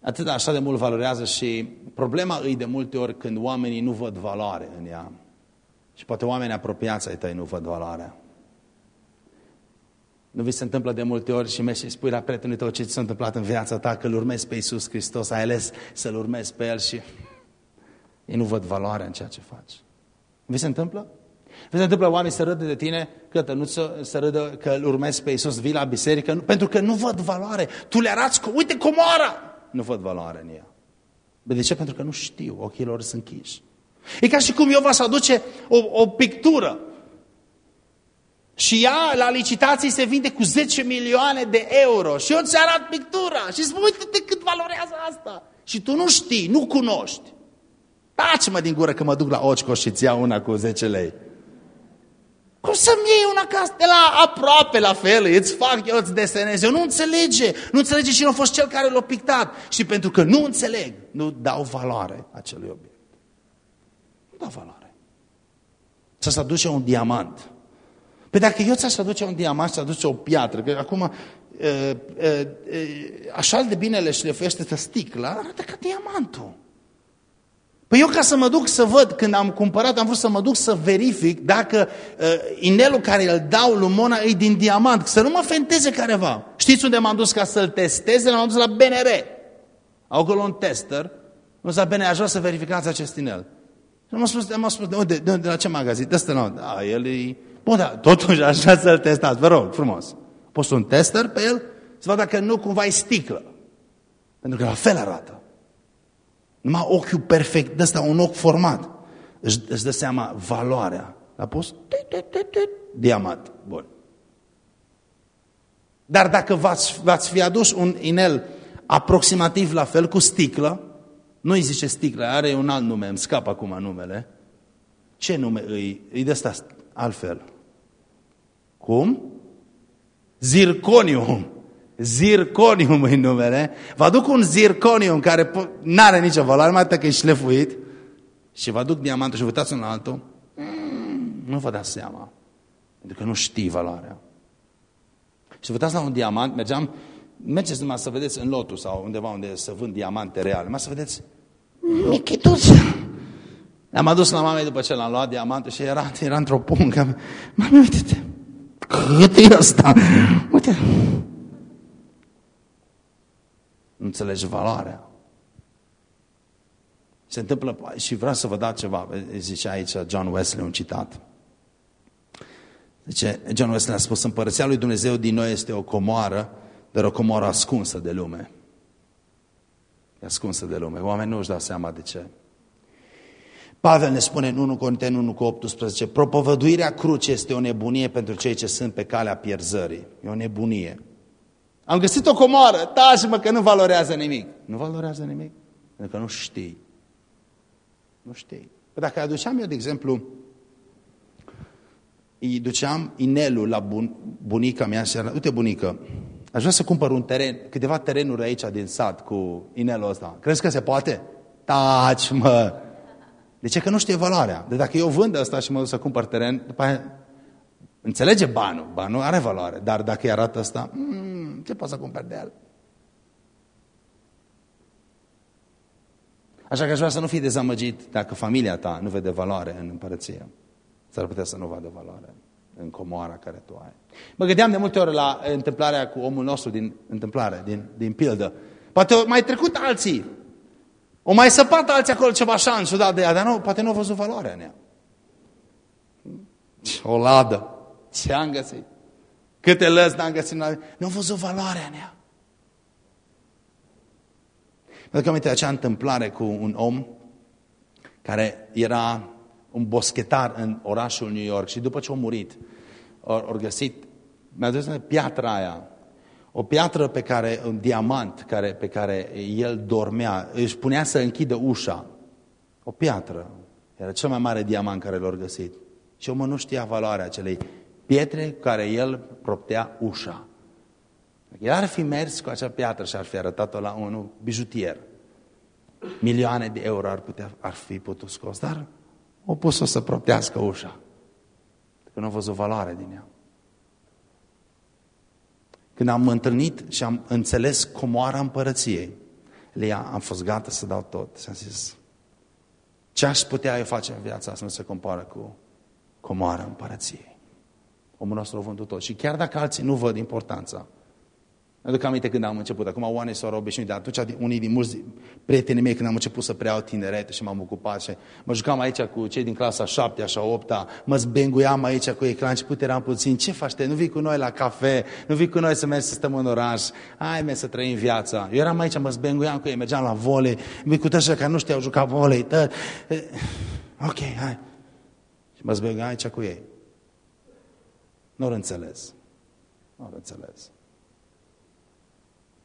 Atât așa de mult valorează și problema îi de multe ori când oamenii nu văd valoare în ea. Și poate oamenii apropiați ai tăi nu văd valoarea. Nu vi se întâmplă de multe ori și mergi și spui la prietenul tău ce ți s-a întâmplat în viața ta, că îl urmezi pe Iisus Hristos, ai ales să-L urmezi pe El și ei nu văd valoarea în ceea ce faci. Vi se întâmplă? Vi se întâmplă oamenii să râdă de tine, că nu să, să râdă că îl urmezi pe Iisus, vii la biserică, nu, pentru că nu văd valoare. Tu le arăți că, uite comoara! Nu văd valoare în ea. De ce? Pentru că nu știu, ochii lor sunt închiși. E ca și cum eu v-aș aduce o, o pictură și ea la licitații se vinde cu 10 milioane de euro și eu ți arăt pictura și spun, uite cât valorează asta. Și tu nu știi, nu cunoști. Taci-mă din gură că mă duc la Occo și ți iau una cu 10 lei. Cum să-mi iei una ca de la aproape la fel, îți fac eu, îți desenez. Eu nu înțelege, nu înțelege cine a fost cel care l-a pictat. Și pentru că nu înțeleg, nu dau valoare acelui obiect. Nu dau valoare. Să-ți aduce un diamant. Păi dacă eu ți-aș aduce un diamant, ți aduce o piatră, că acum așa de bine le șlefuiește sticla, arată ca diamantul. Păi eu ca să mă duc să văd, când am cumpărat, am vrut să mă duc să verific dacă uh, inelul care îl dau lui Mona e din diamant, să nu mă fenteze careva. Știți unde m-am dus ca să-l testeze? M-am dus la BNR. Au acolo un tester. Nu să BNR, aș vrea să verificați acest inel. Și m-am spus, m-am spus de, unde, de, de, la ce magazin? De ăsta nu. Da, el e... Bun, da, totuși aș vrea să-l testați. Vă rog, frumos. Poți un tester pe el să văd dacă nu cumva e sticlă. Pentru că la fel arată. Numai ochiul perfect, de ăsta un ochi format. Își, își dă seama valoarea. A pus diamant. Bun. Dar dacă v-ați fi adus un inel aproximativ la fel, cu sticlă, nu îi zice sticlă, are un alt nume, îmi scap acum numele. Ce nume îi? Îi de ăsta altfel. Cum? Zirconium. Zirconium [LAUGHS] în numele. Vă aduc un zirconium care nu are nicio valoare, mai că e șlefuit. Și vă aduc diamantul și vă uitați unul la altul. Mm, nu vă dați seama. Pentru că nu știi valoarea. Și vă uitați la un diamant, mergeam, mergeți numai să vedeți în lotul sau undeva unde se vând diamante reale, numai să vedeți michituț. Am adus la mama după ce l-am luat diamantul și era, era într-o pungă. Mami, uite-te, cât e ăsta? Uite, Nu înțelegi valoarea. Se întâmplă, și vreau să vă dau ceva, zice aici John Wesley un citat. Zice, John Wesley a spus, împărăția lui Dumnezeu din noi este o comoară, dar o comoară ascunsă de lume. E ascunsă de lume. Oamenii nu își dau seama de ce. Pavel ne spune în 1 Corinteni 1 cu 18, propovăduirea cruce este o nebunie pentru cei ce sunt pe calea pierzării. E o nebunie. Am găsit o comoară, taci-mă că nu valorează nimic. Nu valorează nimic? Pentru că nu știi. Nu știi. Păi dacă aduceam eu, de exemplu, îi duceam inelul la bun, bunica mea și era, uite bunică, aș vrea să cumpăr un teren, câteva terenuri aici din sat cu inelul ăsta. Crezi că se poate? Taci, mă! De ce? Că nu știe valoarea. De dacă eu vând asta și mă duc să cumpăr teren, după aia înțelege banul. Banul are valoare. Dar dacă îi arată asta, mm, ce poți să cumperi de el? Așa că aș vrea să nu fii dezamăgit dacă familia ta nu vede valoare în împărăție. S-ar putea să nu vadă valoare în comoara care tu ai. Mă gândeam de multe ori la întâmplarea cu omul nostru din întâmplare, din, din pildă. Poate mai trecut alții. O mai săpat alții acolo ceva șans, dat de ea, dar nu, poate nu au văzut valoarea în ea. O ladă. Ce am găsit? Câte lăzi n-am găsit? Nu au văzut valoarea în ea. Mă duc aminte acea întâmplare cu un om care era un boschetar în orașul New York și după ce a murit, au găsit, mi-a dus piatra aia, o piatră pe care, un diamant care, pe care el dormea, își punea să închidă ușa. O piatră. Era cel mai mare diamant care l-au găsit. Și omul nu știa valoarea acelei pietre cu care el proptea ușa. El ar fi mers cu acea piatră și ar fi arătat-o la unul bijutier. Milioane de euro ar, putea, ar fi putut scos, dar o pus-o să proptească ușa. Că nu a văzut valoare din ea. Când am întâlnit și am înțeles comoara împărăției, Lia, am fost gata să dau tot. Și am zis, ce aș putea eu face în viața asta nu se compară cu comoara împărăției. Omul nostru a vândut tot. Și chiar dacă alții nu văd importanța, aduc aminte când am început, acum oamenii s-au obișnuit, dar atunci unii din mulți prietenii mei când am început să preiau tinerete și m-am ocupat și mă jucam aici cu cei din clasa 7 așa 8 -a, mă zbenguiam aici cu ei, la început eram puțin, ce faci te? Nu vii cu noi la cafe, nu vii cu noi să mergi să stăm în oraș, hai mea să trăim viața. Eu eram aici, mă zbenguiam cu ei, mergeam la volei, vii cu tășa care nu știau juca volei, tă... ok, hai. Și mă zbenguiam aici cu ei. Nu-l înțeles. Nu-l înțeles.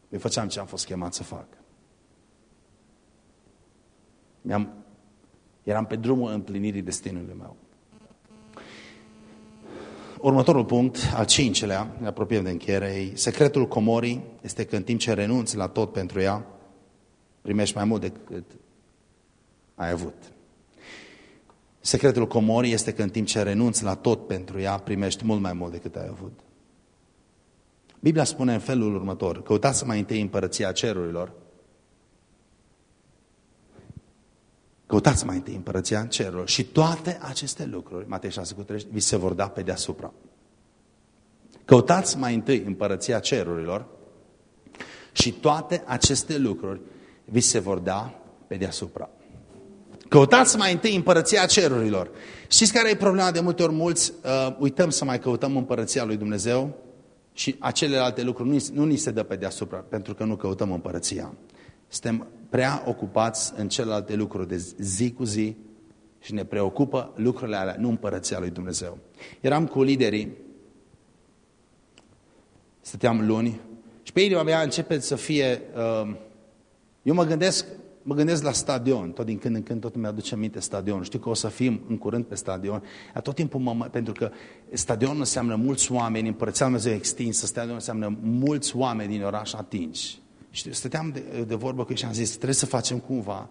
Eu făceam ce am fost chemat să fac. Mi-am, eram pe drumul împlinirii destinului meu. Următorul punct, al cincelea, ne apropiem de încheiere, secretul comorii este că în timp ce renunți la tot pentru ea, primești mai mult decât ai avut. Secretul comorii este că în timp ce renunți la tot pentru ea, primești mult mai mult decât ai avut. Biblia spune în felul următor, căutați mai întâi împărăția cerurilor, căutați mai întâi împărăția cerurilor și toate aceste lucruri, Matei 6 cu 3, vi se vor da pe deasupra. Căutați mai întâi împărăția cerurilor și toate aceste lucruri vi se vor da pe deasupra. Căutați mai întâi împărăția cerurilor. Știți care e problema de multe ori mulți? Uh, uităm să mai căutăm împărăția lui Dumnezeu și acelelalte lucruri nu, nu ni se dă pe deasupra, pentru că nu căutăm împărăția. Suntem prea ocupați în celelalte lucruri de zi cu zi și ne preocupă lucrurile alea, nu împărăția lui Dumnezeu. Eram cu liderii, stăteam luni și pe inima mea începe să fie... Uh, eu mă gândesc mă gândesc la stadion, tot din când în când tot mi-aduce aminte stadion. Știu că o să fim în curând pe stadion. Tot timpul mă, pentru că stadionul înseamnă mulți oameni, împărăția Dumnezeu extinsă, stadionul înseamnă mulți oameni din oraș atingi. Și stăteam de, de vorbă cu ei și am zis, trebuie să facem cumva,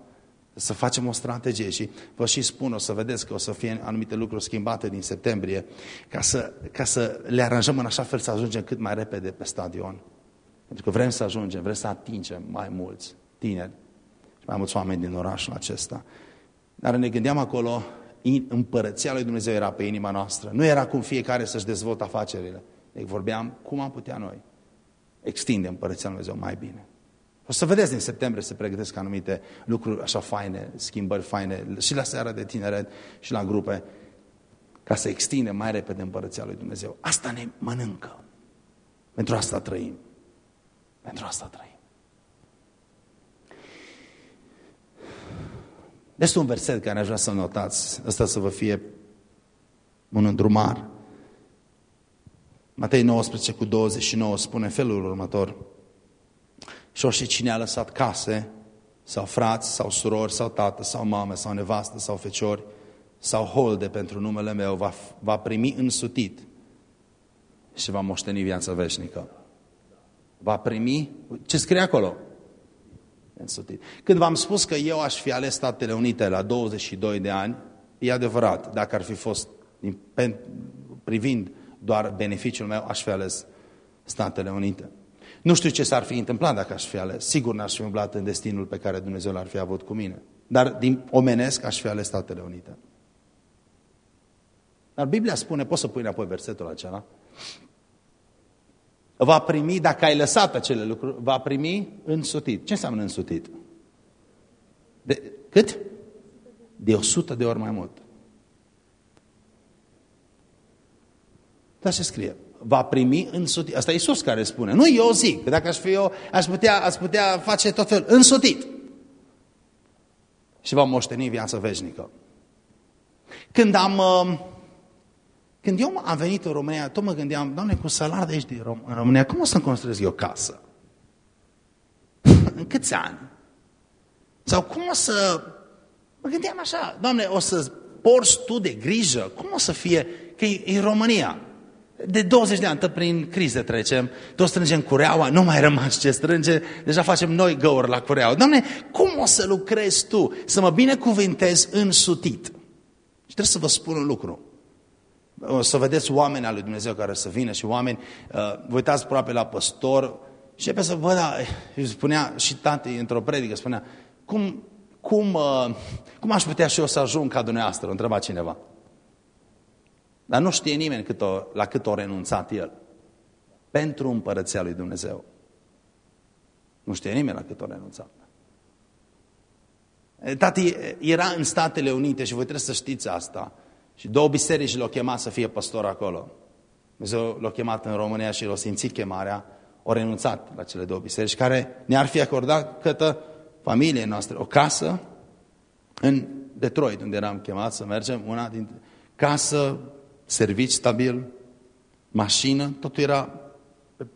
să facem o strategie și vă și spun, o să vedeți că o să fie anumite lucruri schimbate din septembrie, ca să, ca să le aranjăm în așa fel să ajungem cât mai repede pe stadion. Pentru că vrem să ajungem, vrem să atingem mai mulți tineri și mai mulți oameni din orașul acesta. Dar ne gândeam acolo, împărăția lui Dumnezeu era pe inima noastră. Nu era cum fiecare să-și dezvolte afacerile. Deci vorbeam cum am putea noi extinde împărăția lui Dumnezeu mai bine. O să vedeți din septembrie se pregătesc anumite lucruri așa faine, schimbări faine, și la seara de tineret, și la grupe, ca să extindem mai repede împărăția lui Dumnezeu. Asta ne mănâncă. Pentru asta trăim. Pentru asta trăim. Este un verset care aș vrea să notați, ăsta să vă fie un îndrumar. Matei 19 cu 29 spune felul următor. Și orice cine a lăsat case, sau frați, sau surori, sau tată, sau mame, sau nevastă, sau feciori, sau holde pentru numele meu, va, va primi însutit și va moșteni viața veșnică. Va primi, ce scrie acolo? Însutit. Când v-am spus că eu aș fi ales Statele Unite la 22 de ani, e adevărat, dacă ar fi fost privind doar beneficiul meu, aș fi ales Statele Unite. Nu știu ce s-ar fi întâmplat dacă aș fi ales. Sigur n-aș fi umblat în destinul pe care Dumnezeu l-ar fi avut cu mine. Dar din omenesc aș fi ales Statele Unite. Dar Biblia spune, poți să pui înapoi versetul acela, va primi, dacă ai lăsat acele lucruri, va primi însutit. Ce înseamnă însutit? De, cât? De 100 de ori mai mult. Dar ce scrie? Va primi însutit. Asta e Iisus care spune. Nu eu zic, că dacă aș fi eu, aș putea, aș putea face tot felul. Însutit. Și va moșteni viața veșnică. Când am... Uh, când eu am venit în România, tot mă gândeam, Doamne, cu salar de aici din Rom în România, cum o să-mi construiesc eu casă? [LAUGHS] în câți ani? Sau cum o să... Mă gândeam așa, Doamne, o să porți tu de grijă? Cum o să fie? Că e, e România. De 20 de ani, tot prin crize trecem, toți strângem cureaua, nu mai rămas ce strânge, deja facem noi găuri la cureaua. Doamne, cum o să lucrezi tu să mă binecuvintezi însutit? Și trebuie să vă spun un lucru. O să vedeți oameni al lui Dumnezeu care să vină și oameni, uh, vă uitați aproape la păstor și pe să vă da, spunea și tati într-o predică, spunea, cum, cum, uh, cum aș putea și eu să ajung ca dumneavoastră? Întreba cineva. Dar nu știe nimeni cât o, la cât o renunțat el. Pentru împărăția lui Dumnezeu. Nu știe nimeni la cât o renunțat. Tati era în Statele Unite și voi trebuie să știți asta. Și două biserici l-au chemat să fie păstor acolo. Dumnezeu l-a chemat în România și l-a simțit chemarea, o renunțat la cele două biserici, care ne-ar fi acordat cătă familiei noastre o casă în Detroit, unde eram chemat să mergem, una din casă, servici stabil, mașină, totul era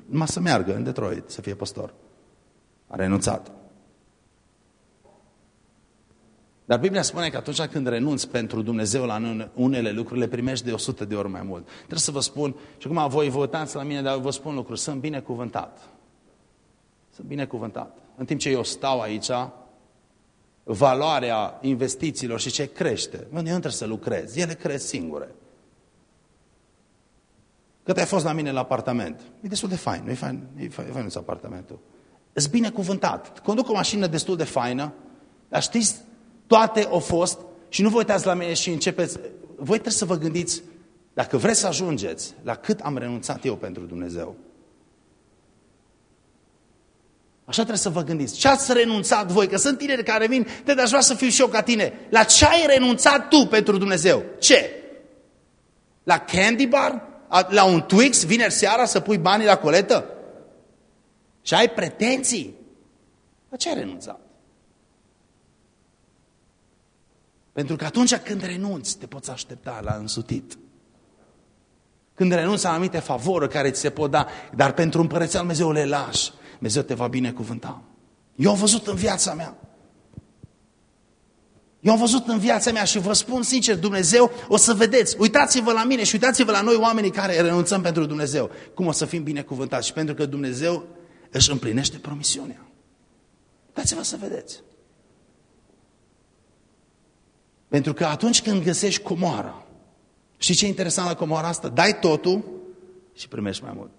numai să meargă în Detroit, să fie păstor. A renunțat. Dar Biblia spune că atunci când renunți pentru Dumnezeu la unele lucruri, le primești de 100 de ori mai mult. Trebuie să vă spun, și acum voi votați la mine, dar vă spun lucruri, sunt binecuvântat. Sunt binecuvântat. În timp ce eu stau aici, valoarea investițiilor și ce crește. Eu nu trebuie să lucrez, ele cresc singure. Cât ai fost la mine la apartament? E destul de fain, nu e fain, e fain, e fain apartamentul. Ești binecuvântat. Conduc o mașină destul de faină, dar știți toate au fost și nu vă uitați la mine și începeți, voi trebuie să vă gândiți, dacă vreți să ajungeți, la cât am renunțat eu pentru Dumnezeu. Așa trebuie să vă gândiți. Ce ați renunțat voi? Că sunt tineri care vin, te aș vrea să fiu și eu ca tine. La ce ai renunțat tu pentru Dumnezeu? Ce? La candy bar? La un Twix vineri seara să pui banii la coletă? Și ai pretenții? La ce ai renunțat? Pentru că atunci când renunți, te poți aștepta la însutit. Când renunți la anumite favoră care ți se pot da, dar pentru împărăția Lui Dumnezeu le lași, Dumnezeu te va binecuvânta. Eu am văzut în viața mea. Eu am văzut în viața mea și vă spun sincer, Dumnezeu, o să vedeți, uitați-vă la mine și uitați-vă la noi oamenii care renunțăm pentru Dumnezeu, cum o să fim binecuvântați și pentru că Dumnezeu își împlinește promisiunea. Uitați-vă să vedeți. Pentru că atunci când găsești comoara, și ce e interesant la comoara asta? Dai totul și primești mai mult.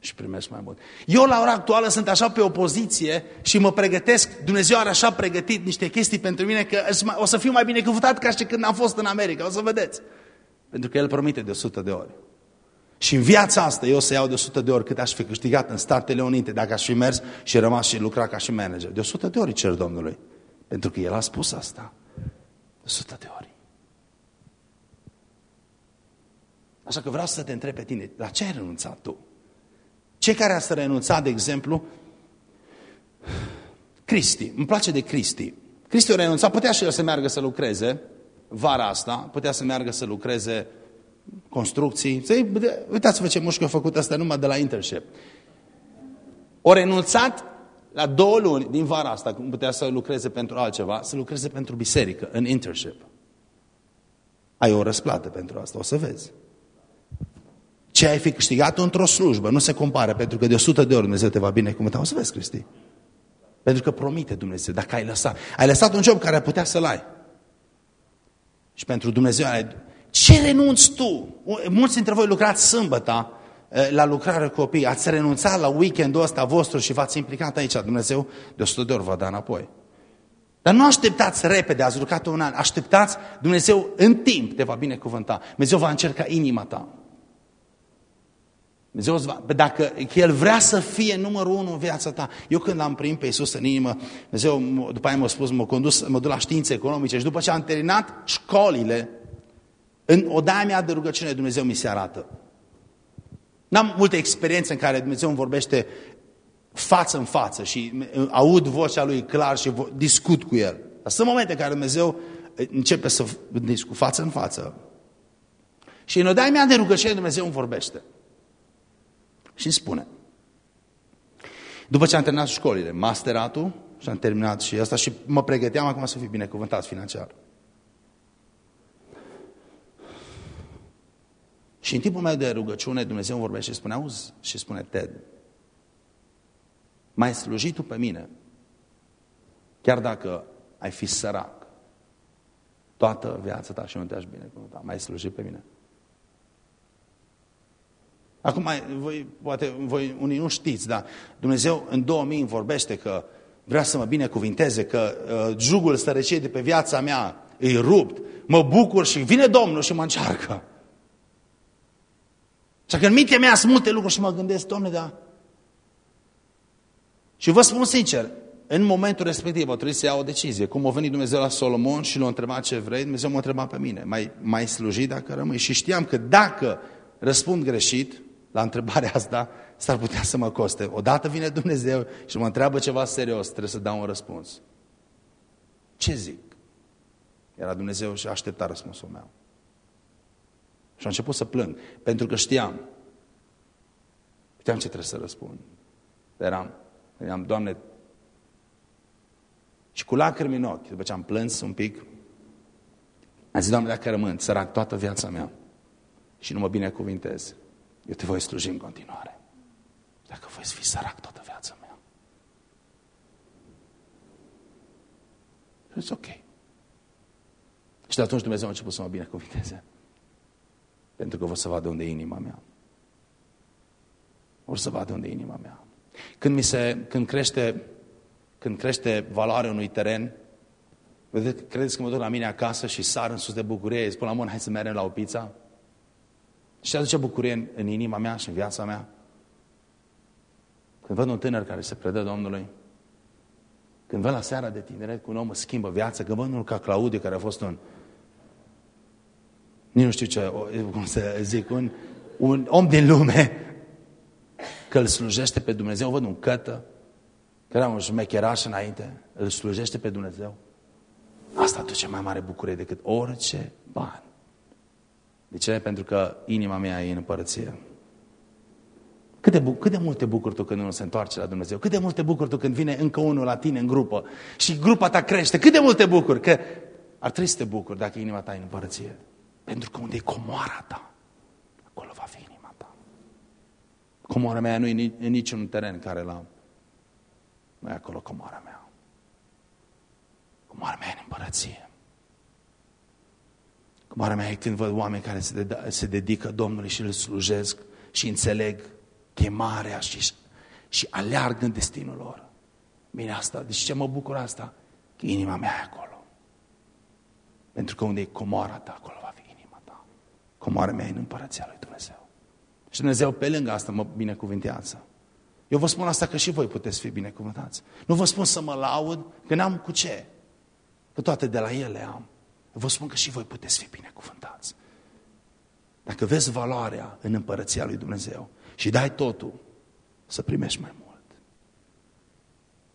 Și primești mai mult. Eu la ora actuală sunt așa pe opoziție și mă pregătesc, Dumnezeu are așa pregătit niște chestii pentru mine că o să fiu mai binecuvântat ca și când am fost în America, o să vedeți. Pentru că El promite de 100 de ori. Și în viața asta eu să iau de 100 de ori cât aș fi câștigat în Statele Unite dacă aș fi mers și rămas și lucra ca și manager. De 100 de ori cer Domnului. Pentru că El a spus asta. De 100 de ori. Așa că vreau să te întreb pe tine, la ce ai renunțat tu? Cei care ați renunțat, de exemplu, Cristi, îmi place de Cristi. Cristi a renunțat, putea și el să meargă să lucreze vara asta, putea să meargă să lucreze construcții. Uitați-vă ce mușcă a făcut asta numai de la internship. O renunțat la două luni din vara asta, cum putea să lucreze pentru altceva, să lucreze pentru biserică, în internship. Ai o răsplată pentru asta, o să vezi. Ce ai fi câștigat într-o slujbă nu se compară, pentru că de 100 de ori Dumnezeu te va binecuvânta. O să vezi, Cristi. Pentru că promite Dumnezeu, dacă ai lăsat. Ai lăsat un job care putea să-l ai. Și pentru Dumnezeu ai... Ce renunți tu? Mulți dintre voi lucrați sâmbătă la lucrare cu copii. Ați renunțat la weekendul ăsta vostru și v-ați implicat aici. Dumnezeu de 100 de ori va da înapoi. Dar nu așteptați repede, ați lucrat un an. Așteptați, Dumnezeu în timp te va binecuvânta. Dumnezeu va încerca inima ta. Dumnezeu va, dacă El vrea să fie numărul unu în viața ta. Eu când l-am primit pe Iisus în inimă, Dumnezeu după aia m-a spus, m-a condus, mă duc la științe economice și după ce am terminat școlile, în odaia mea de rugăciune Dumnezeu mi se arată. N-am multe experiențe în care Dumnezeu îmi vorbește față în față și aud vocea Lui clar și discut cu El. Dar sunt momente în care Dumnezeu începe să discut față în față. Și în odaia mea de rugăciune Dumnezeu îmi vorbește. Și îmi spune. După ce am terminat școlile, masteratul, și am terminat și asta și mă pregăteam acum să fiu binecuvântat financiar. Și în timpul meu de rugăciune, Dumnezeu îmi vorbește și spune, auzi, și spune, Ted, mai slujit tu pe mine, chiar dacă ai fi sărac, toată viața ta și nu te-aș binecuvânta, mai slujit pe mine. Acum, voi, poate voi, unii nu știți, dar Dumnezeu în 2000 îmi vorbește că vrea să mă binecuvinteze, că uh, jugul sărăciei de pe viața mea e rupt, mă bucur și vine Domnul și mă încearcă. Și că în mintea mea sunt multe lucruri și mă gândesc, Domnule, da. Și vă spun sincer, în momentul respectiv a trebuit să iau o decizie. Cum a venit Dumnezeu la Solomon și l-a întrebat ce vrei, Dumnezeu m-a întrebat pe mine. Mai, mai sluji dacă rămâi? Și știam că dacă răspund greșit la întrebarea asta, s-ar putea să mă coste. Odată vine Dumnezeu și mă întreabă ceva serios, trebuie să dau un răspuns. Ce zic? Era Dumnezeu și aștepta răspunsul meu. Și am început să plâng, pentru că știam. Știam ce trebuie să răspund. Eram, eram, Doamne, și cu lacrimi în ochi, după ce am plâns un pic, am zis, Doamne, dacă rămân sărac toată viața mea și nu mă binecuvintez, eu te voi sluji în continuare. Dacă voi fi sărac toată viața mea. Și ok. Și de atunci Dumnezeu a început să mă binecuvinteze. Pentru că vor să vadă unde e inima mea. Vor să vadă unde e inima mea. Când, mi se, când, crește, când crește valoarea unui teren, vedeți, credeți că mă duc la mine acasă și sar în sus de bucurie, spun la mână, hai să mergem la o pizza? Și aduce bucurie în, în inima mea și în viața mea. Când văd un tânăr care se predă Domnului, când văd la seara de tineret cu un om îți schimbă viața, când văd unul ca Claudiu, care a fost un nici nu știu ce, cum să zic, un, un om din lume, că îl slujește pe Dumnezeu, văd un cătă, că era un șmecheraș înainte, îl slujește pe Dumnezeu. Asta aduce mai mare bucurie decât orice bani. De ce? Pentru că inima mea e în împărăție. Cât de, cât de mult te bucuri tu când unul se întoarce la Dumnezeu? Cât de mult te bucuri tu când vine încă unul la tine în grupă și grupa ta crește? Cât de mult te bucuri? Că ar trebui să te bucuri dacă inima ta e în împărăție. Pentru că unde e comoara ta, acolo va fi inima ta. Comoara mea nu e în niciun teren care l-am. Nu e acolo comoara mea. Comoara mea e în împărăție. Comoara mea e când văd oameni care se, de se dedică Domnului și îl slujesc și înțeleg chemarea și, și aleargă în destinul lor. Bine asta, deci ce mă bucur asta? Că inima mea e acolo. Pentru că unde e comoara ta, acolo comoara mea în împărăția lui Dumnezeu. Și Dumnezeu pe lângă asta mă binecuvintează. Eu vă spun asta că și voi puteți fi binecuvântați. Nu vă spun să mă laud, că n-am cu ce. Că toate de la ele am. Vă spun că și voi puteți fi binecuvântați. Dacă vezi valoarea în împărăția lui Dumnezeu și dai totul, să primești mai mult.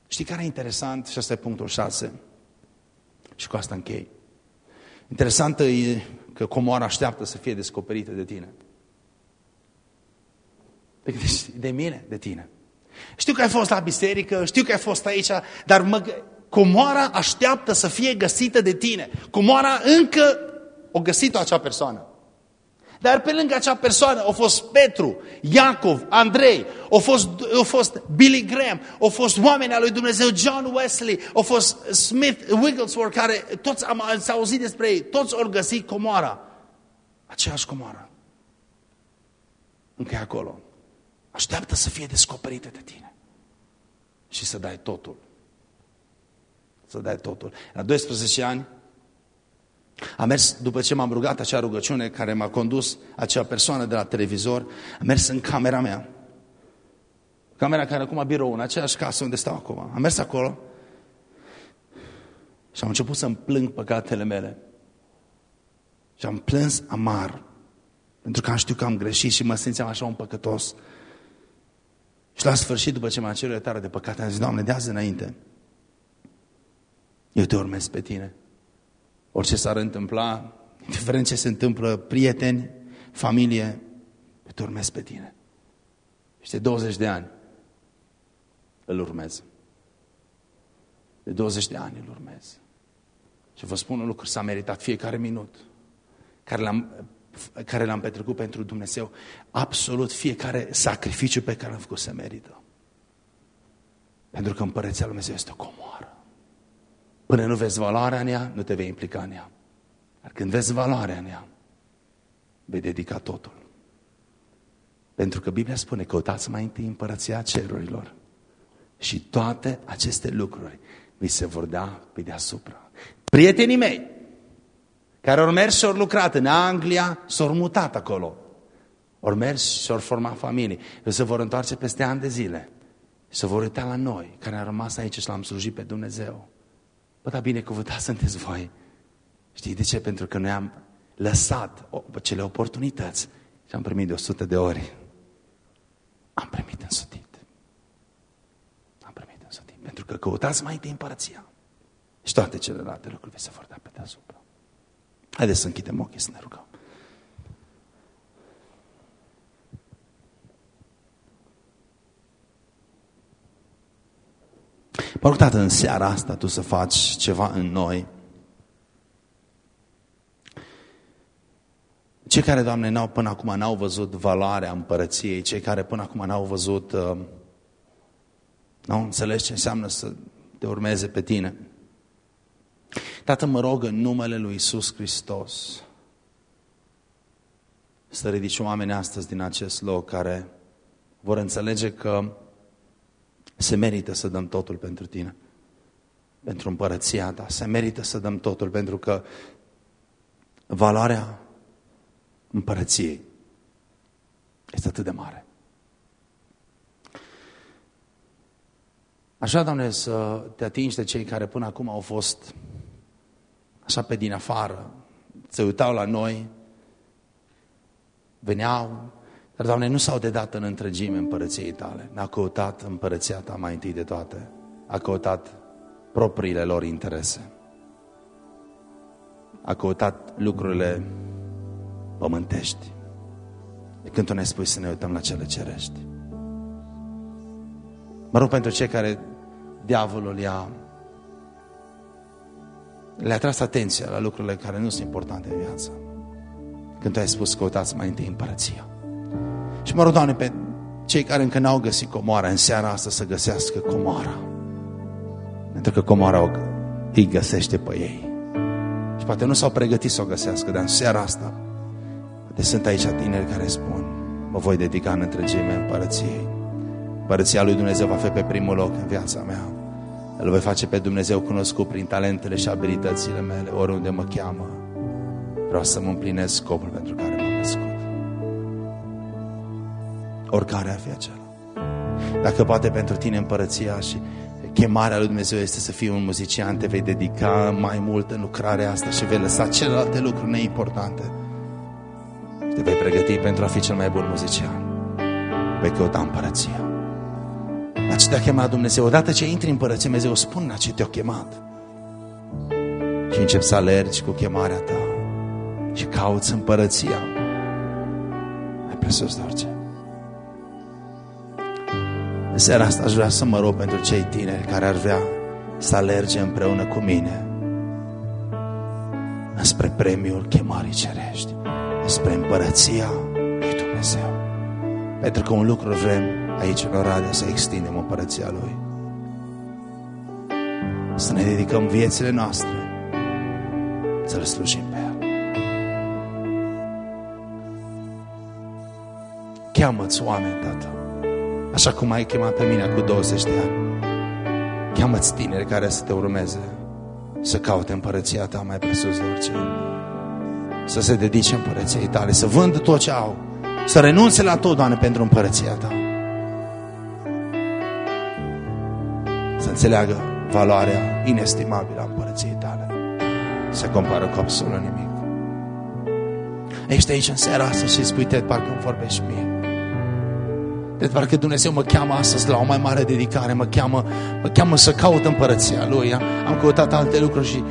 Știi care e interesant? Și asta e punctul 6. Și cu asta închei. Interesant e că comoara așteaptă să fie descoperită de tine. De, de mine, de tine. Știu că ai fost la biserică, știu că ai fost aici, dar mă, comoara așteaptă să fie găsită de tine. Comoara încă o găsit-o acea persoană. Dar pe lângă acea persoană au fost Petru, Iacov, Andrei, au fost, au fost Billy Graham, au fost oameni al lui Dumnezeu, John Wesley, au fost Smith, Wigglesworth, care toți am s-au auzit despre ei, toți au găsit comoara. Aceeași comoară. Încă e acolo. Așteaptă să fie descoperită de tine. Și să dai totul. Să dai totul. La 12 ani, am mers, după ce m-am rugat acea rugăciune care m-a condus acea persoană de la televizor, am mers în camera mea. Camera care acum birou, în aceeași casă unde stau acum. Am mers acolo și am început să-mi plâng păcatele mele. Și am plâns amar. Pentru că am știut că am greșit și mă simțeam așa un păcătos. Și la sfârșit, după ce m-am cerut iertare de păcate, am zis, Doamne, de azi înainte, eu te urmez pe tine. Orice s-ar întâmpla, indiferent ce se întâmplă, prieteni, familie, eu te urmez pe tine. Și de 20 de ani îl urmez. De 20 de ani îl urmez. Și vă spun un lucru, s-a meritat fiecare minut care l-am care l-am petrecut pentru Dumnezeu, absolut fiecare sacrificiu pe care l-am făcut se merită. Pentru că împărăția lui Dumnezeu este o comoară. Până nu vezi valoarea în ea, nu te vei implica în ea. Dar când vezi valoarea în ea, vei dedica totul. Pentru că Biblia spune, căutați mai întâi împărăția cerurilor și toate aceste lucruri vi se vor da pe deasupra. Prietenii mei, care au mers și au lucrat în Anglia, s-au mutat acolo. Au mers și au format familii. Eu se vor întoarce peste ani de zile. Și se vor uita la noi, care am rămas aici și l-am slujit pe Dumnezeu. Bă, dar binecuvântat sunteți voi. Știi de ce? Pentru că noi am lăsat cele oportunități și am primit de 100 de ori. Am primit însutit. Am primit însutit. Pentru că căutați mai întâi împărăția. Și toate celelalte lucruri vi se vor da pe deasupra. Haideți să închidem ochii să ne rugăm. Mă rog, Tată, în seara asta Tu să faci ceva în noi. Cei care, Doamne, n-au, până acum n-au văzut valoarea împărăției, cei care până acum n-au văzut, uh, n-au înțeles ce înseamnă să te urmeze pe Tine. Tată, mă rog în numele Lui Isus Hristos să ridici oameni astăzi din acest loc care vor înțelege că se merită să dăm totul pentru tine, pentru împărăția ta, se merită să dăm totul pentru că valoarea împărăției este atât de mare. Așa, Doamne, să te atingi de cei care până acum au fost așa pe din afară, se uitau la noi, veneau, dar, Doamne, nu s-au dedat în întregime împărăției Tale. N-a căutat împărăția Ta mai întâi de toate. A căutat propriile lor interese. A căutat lucrurile pământești. De când Tu ne spui să ne uităm la cele cerești. Mă rog pentru cei care diavolul i-a le-a tras atenția la lucrurile care nu sunt importante în viață. Când tu ai spus, căutați mai întâi împărăția. Și mă rog, Doamne, pe cei care încă n-au găsit comoara, în seara asta să găsească comoara. Pentru că comoara îi găsește pe ei. Și poate nu s-au pregătit să o găsească, dar în seara asta, poate sunt aici tineri care spun, mă voi dedica în întregime împărăției. Împărăția lui Dumnezeu va fi pe primul loc în viața mea. Îl voi face pe Dumnezeu cunoscut prin talentele și abilitățile mele, oriunde mă cheamă. Vreau să mă împlinesc scopul pentru care Oricare ar fi acela. Dacă poate pentru tine împărăția și chemarea lui Dumnezeu este să fii un muzician, te vei dedica mai mult în lucrarea asta și vei lăsa celelalte lucruri neimportante. Și te vei pregăti pentru a fi cel mai bun muzician. Vei căuta împărăția. La ce te-a chemat Dumnezeu? Odată ce intri în împărăție, Dumnezeu spune la ce te-a chemat. Și începi să alergi cu chemarea ta și cauți împărăția. Mai presus de orice. În seara asta aș vrea să mă rog pentru cei tineri care ar vrea să alerge împreună cu mine spre premiul chemării cerești, spre împărăția lui Dumnezeu. Pentru că un lucru vrem aici în Oradea să extindem împărăția Lui. Să ne dedicăm viețile noastre să-L slujim pe El. Cheamă-ți oameni, Tată. Așa cum ai chemat pe mine cu 20 de ani. Cheamă-ți tineri care să te urmeze, să caute împărăția ta mai presus de orice. Să se dedice împărăției tale, să vândă tot ce au, să renunțe la tot, Doamne, pentru împărăția ta. Să înțeleagă valoarea inestimabilă a împărăției tale. Se compară cu absolut nimic. Ești aici în seara asta și spui, Ted, parcă îmi vorbești mie. De parcă Dumnezeu mă cheamă astăzi la o mai mare dedicare, mă cheamă, mă cheamă să caut împărăția Lui. Am căutat alte lucruri și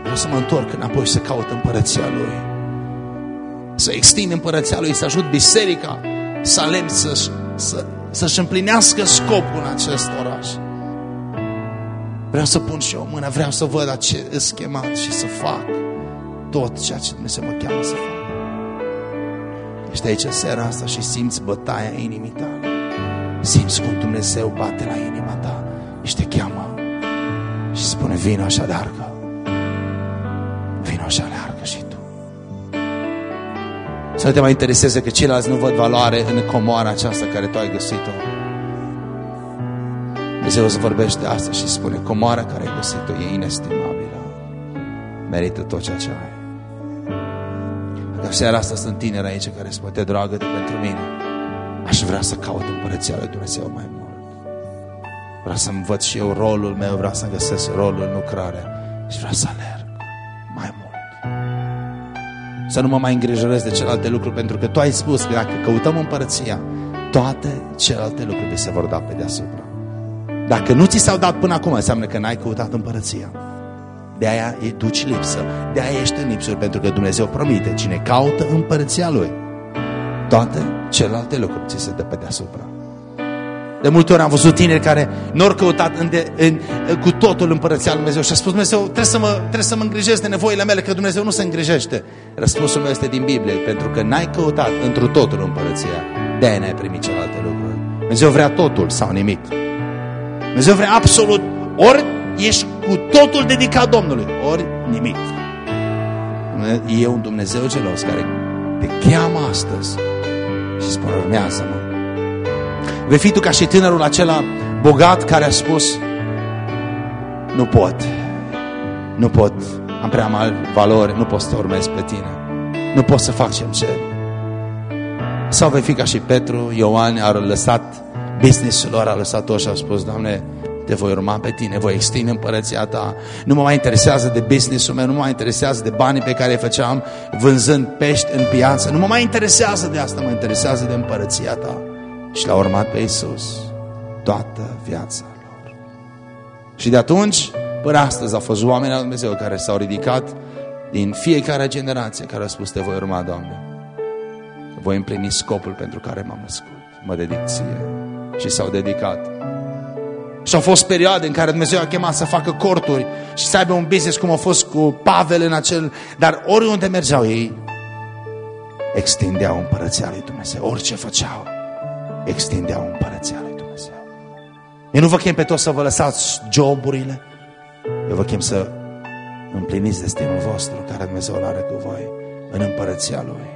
vreau să mă întorc înapoi să caut împărăția Lui. Să extind împărăția Lui, să ajut biserica Salem să-și să, să împlinească scopul în acest oraș. Vreau să pun și eu mână, vreau să văd ce îți chemat și să fac tot ceea ce Dumnezeu mă cheamă să fac. Ești aici în seara asta și simți bătaia inimii tale. Simți cum Dumnezeu bate la inima ta și te cheamă și spune, vino așa largă. Vino așa largă și tu. Să nu te mai intereseze că ceilalți nu văd valoare în comoara aceasta care tu ai găsit-o. Dumnezeu îți vorbește asta și spune, comoara care ai găsit-o e inestimabilă. Merită tot ceea ce ai. Dar seara asta sunt tineri aici care spune, te dragă de pentru mine. Aș vrea să caut împărăția lui Dumnezeu mai mult. Vreau să-mi văd și eu rolul meu, vreau să-mi găsesc rolul în lucrare și vreau să alerg mai mult. Să nu mă mai îngrijorez de celelalte lucruri, pentru că tu ai spus că dacă căutăm împărăția, toate celelalte lucruri se vor da pe deasupra. Dacă nu ți s-au dat până acum, înseamnă că n-ai căutat împărăția. De aia e duci lipsă. De aia ești în lipsuri, pentru că Dumnezeu promite. Cine caută împărăția Lui, toate celelalte lucruri ți se dă pe deasupra. De multe ori am văzut tineri care nu au căutat în de, în, cu totul împărăția Lui Dumnezeu și a spus Dumnezeu, trebuie să, mă, trebuie să mă îngrijesc de nevoile mele, că Dumnezeu nu se îngrijește. Răspunsul meu este din Biblie, pentru că n-ai căutat întru totul împărăția, de-aia n-ai primit celelalte lucruri. Dumnezeu vrea totul sau nimic. Dumnezeu vrea absolut ori ești cu totul dedicat Domnului, ori nimic. E un Dumnezeu gelos care te cheamă astăzi și spune, urmează-mă. Vei fi tu ca și tânărul acela bogat care a spus, nu pot, nu pot, am prea mari valori, nu pot să te urmez pe tine, nu pot să fac ce-mi cer. Sau vei fi ca și Petru, Ioan, au lăsat business-ul lor, a lăsat tot și au spus, Doamne, te voi urma pe tine, voi extinde împărăția ta. Nu mă mai interesează de business-ul meu, nu mă mai interesează de banii pe care îi făceam vânzând pești în piață. Nu mă mai interesează de asta, mă interesează de împărăția ta. Și l-a urmat pe Iisus toată viața lor. Și de atunci, până astăzi, au fost oameni al Dumnezeu care s-au ridicat din fiecare generație care au spus, te voi urma, Doamne. Voi împlini scopul pentru care m-am născut. Mă dedic ție. Și s-au dedicat și au fost perioade în care Dumnezeu a chemat să facă corturi și să aibă un business cum a fost cu Pavel în acel... Dar oriunde mergeau ei, extindeau împărăția lui Dumnezeu. Orice făceau, extindeau împărăția lui Dumnezeu. Eu nu vă chem pe toți să vă lăsați joburile. Eu vă chem să împliniți destinul vostru care Dumnezeu îl are cu voi în împărăția Lui.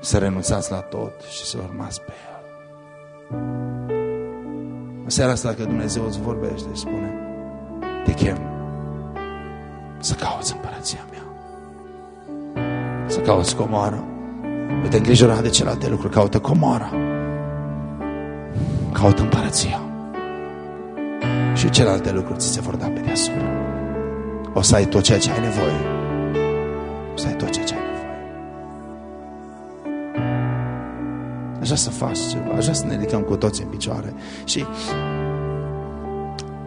Să renunțați la tot și să urmați pe El. În seara asta, dacă Dumnezeu îți vorbește, spune, te chem să cauți împărăția mea. Să cauți comoară, Uite, îngrijorat de celelalte lucruri, caută comora. Caută împărăția. Și celelalte lucruri ți se vor da pe deasupra. O să ai tot ceea ce ai nevoie. O să ai tot ceea ce ai Aș vrea să faci ceva, aș vrea să ne ridicăm cu toți în picioare. Și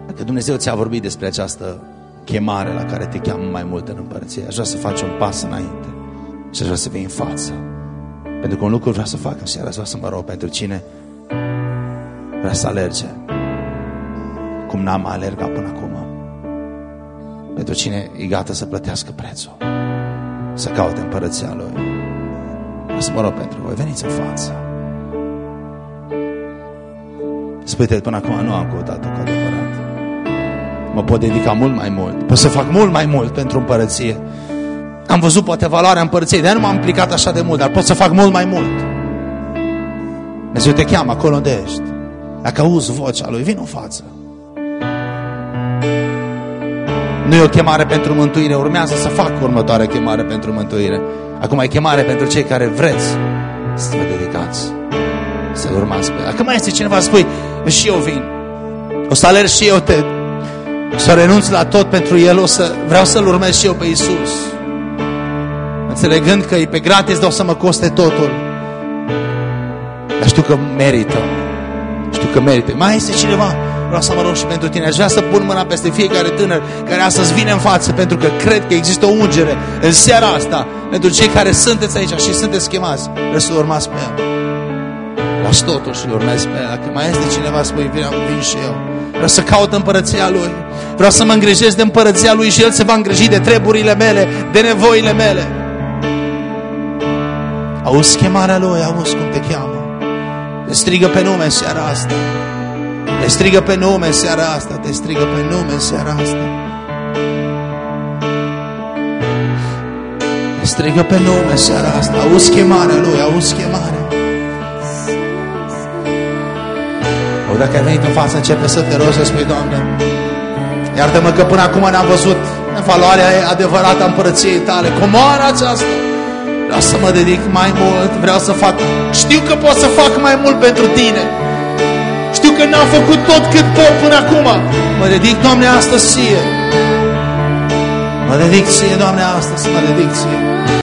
dacă Dumnezeu ți-a vorbit despre această chemare la care te cheamă mai mult în împărăție, aș vrea să faci un pas înainte și aș vrea să vii în față. Pentru că un lucru vreau să fac în seara asta, să mă rog pentru cine vrea să alerge cum n-am alergat până acum. Pentru cine e gata să plătească prețul, să caute împărăția Lui. Vreau să mă rog pentru voi, veniți în față. Spui până acum nu am căutat cu adevărat. Mă pot dedica mult mai mult. Pot să fac mult mai mult pentru împărăție. Am văzut poate valoarea împărăției, de nu m-am implicat așa de mult, dar pot să fac mult mai mult. Dumnezeu te cheamă acolo unde ești. Dacă auzi vocea Lui, vin în față. Nu e o chemare pentru mântuire, urmează să fac următoarea chemare pentru mântuire. Acum e chemare pentru cei care vreți să vă dedicați, să urmați pe Dacă mai este cineva, spui, și eu vin. O să alerg și eu, te, să renunț la tot pentru El, o să vreau să-L urmez și eu pe Isus. Înțelegând că e pe gratis, dar o să mă coste totul. Dar știu că merită. Știu că merită. Mai este cineva? Vreau să mă rog și pentru tine. Aș vrea să pun mâna peste fiecare tânăr care astăzi vine în față, pentru că cred că există o ungere în seara asta pentru cei care sunteți aici și sunteți chemați. Vreau să urmați pe el. Las totul și urmezi pe el. Dacă mai este cineva, spui, vin, vin și eu. Vreau să caut împărăția Lui. Vreau să mă îngrijesc de împărăția Lui și El se va îngriji de treburile mele, de nevoile mele. Auzi chemarea Lui, auzi cum te cheamă. Te strigă pe nume în seara asta. Te strigă pe nume în seara asta. Te strigă pe nume în seara asta. Te strigă pe nume în seara asta. Auzi chemarea Lui, auzi chemarea. Dacă ai venit în față, începe să te rogi să spui, Doamne, iartă-mă că până acum ne-am văzut valoarea adevărată a împărăției tale, comoara aceasta. Vreau să mă dedic mai mult, vreau să fac, știu că pot să fac mai mult pentru Tine. Știu că n-am făcut tot cât pot până acum. Mă dedic, Doamne, astăzi ție. Mă dedic ție, Doamne, astăzi, mă dedic ție.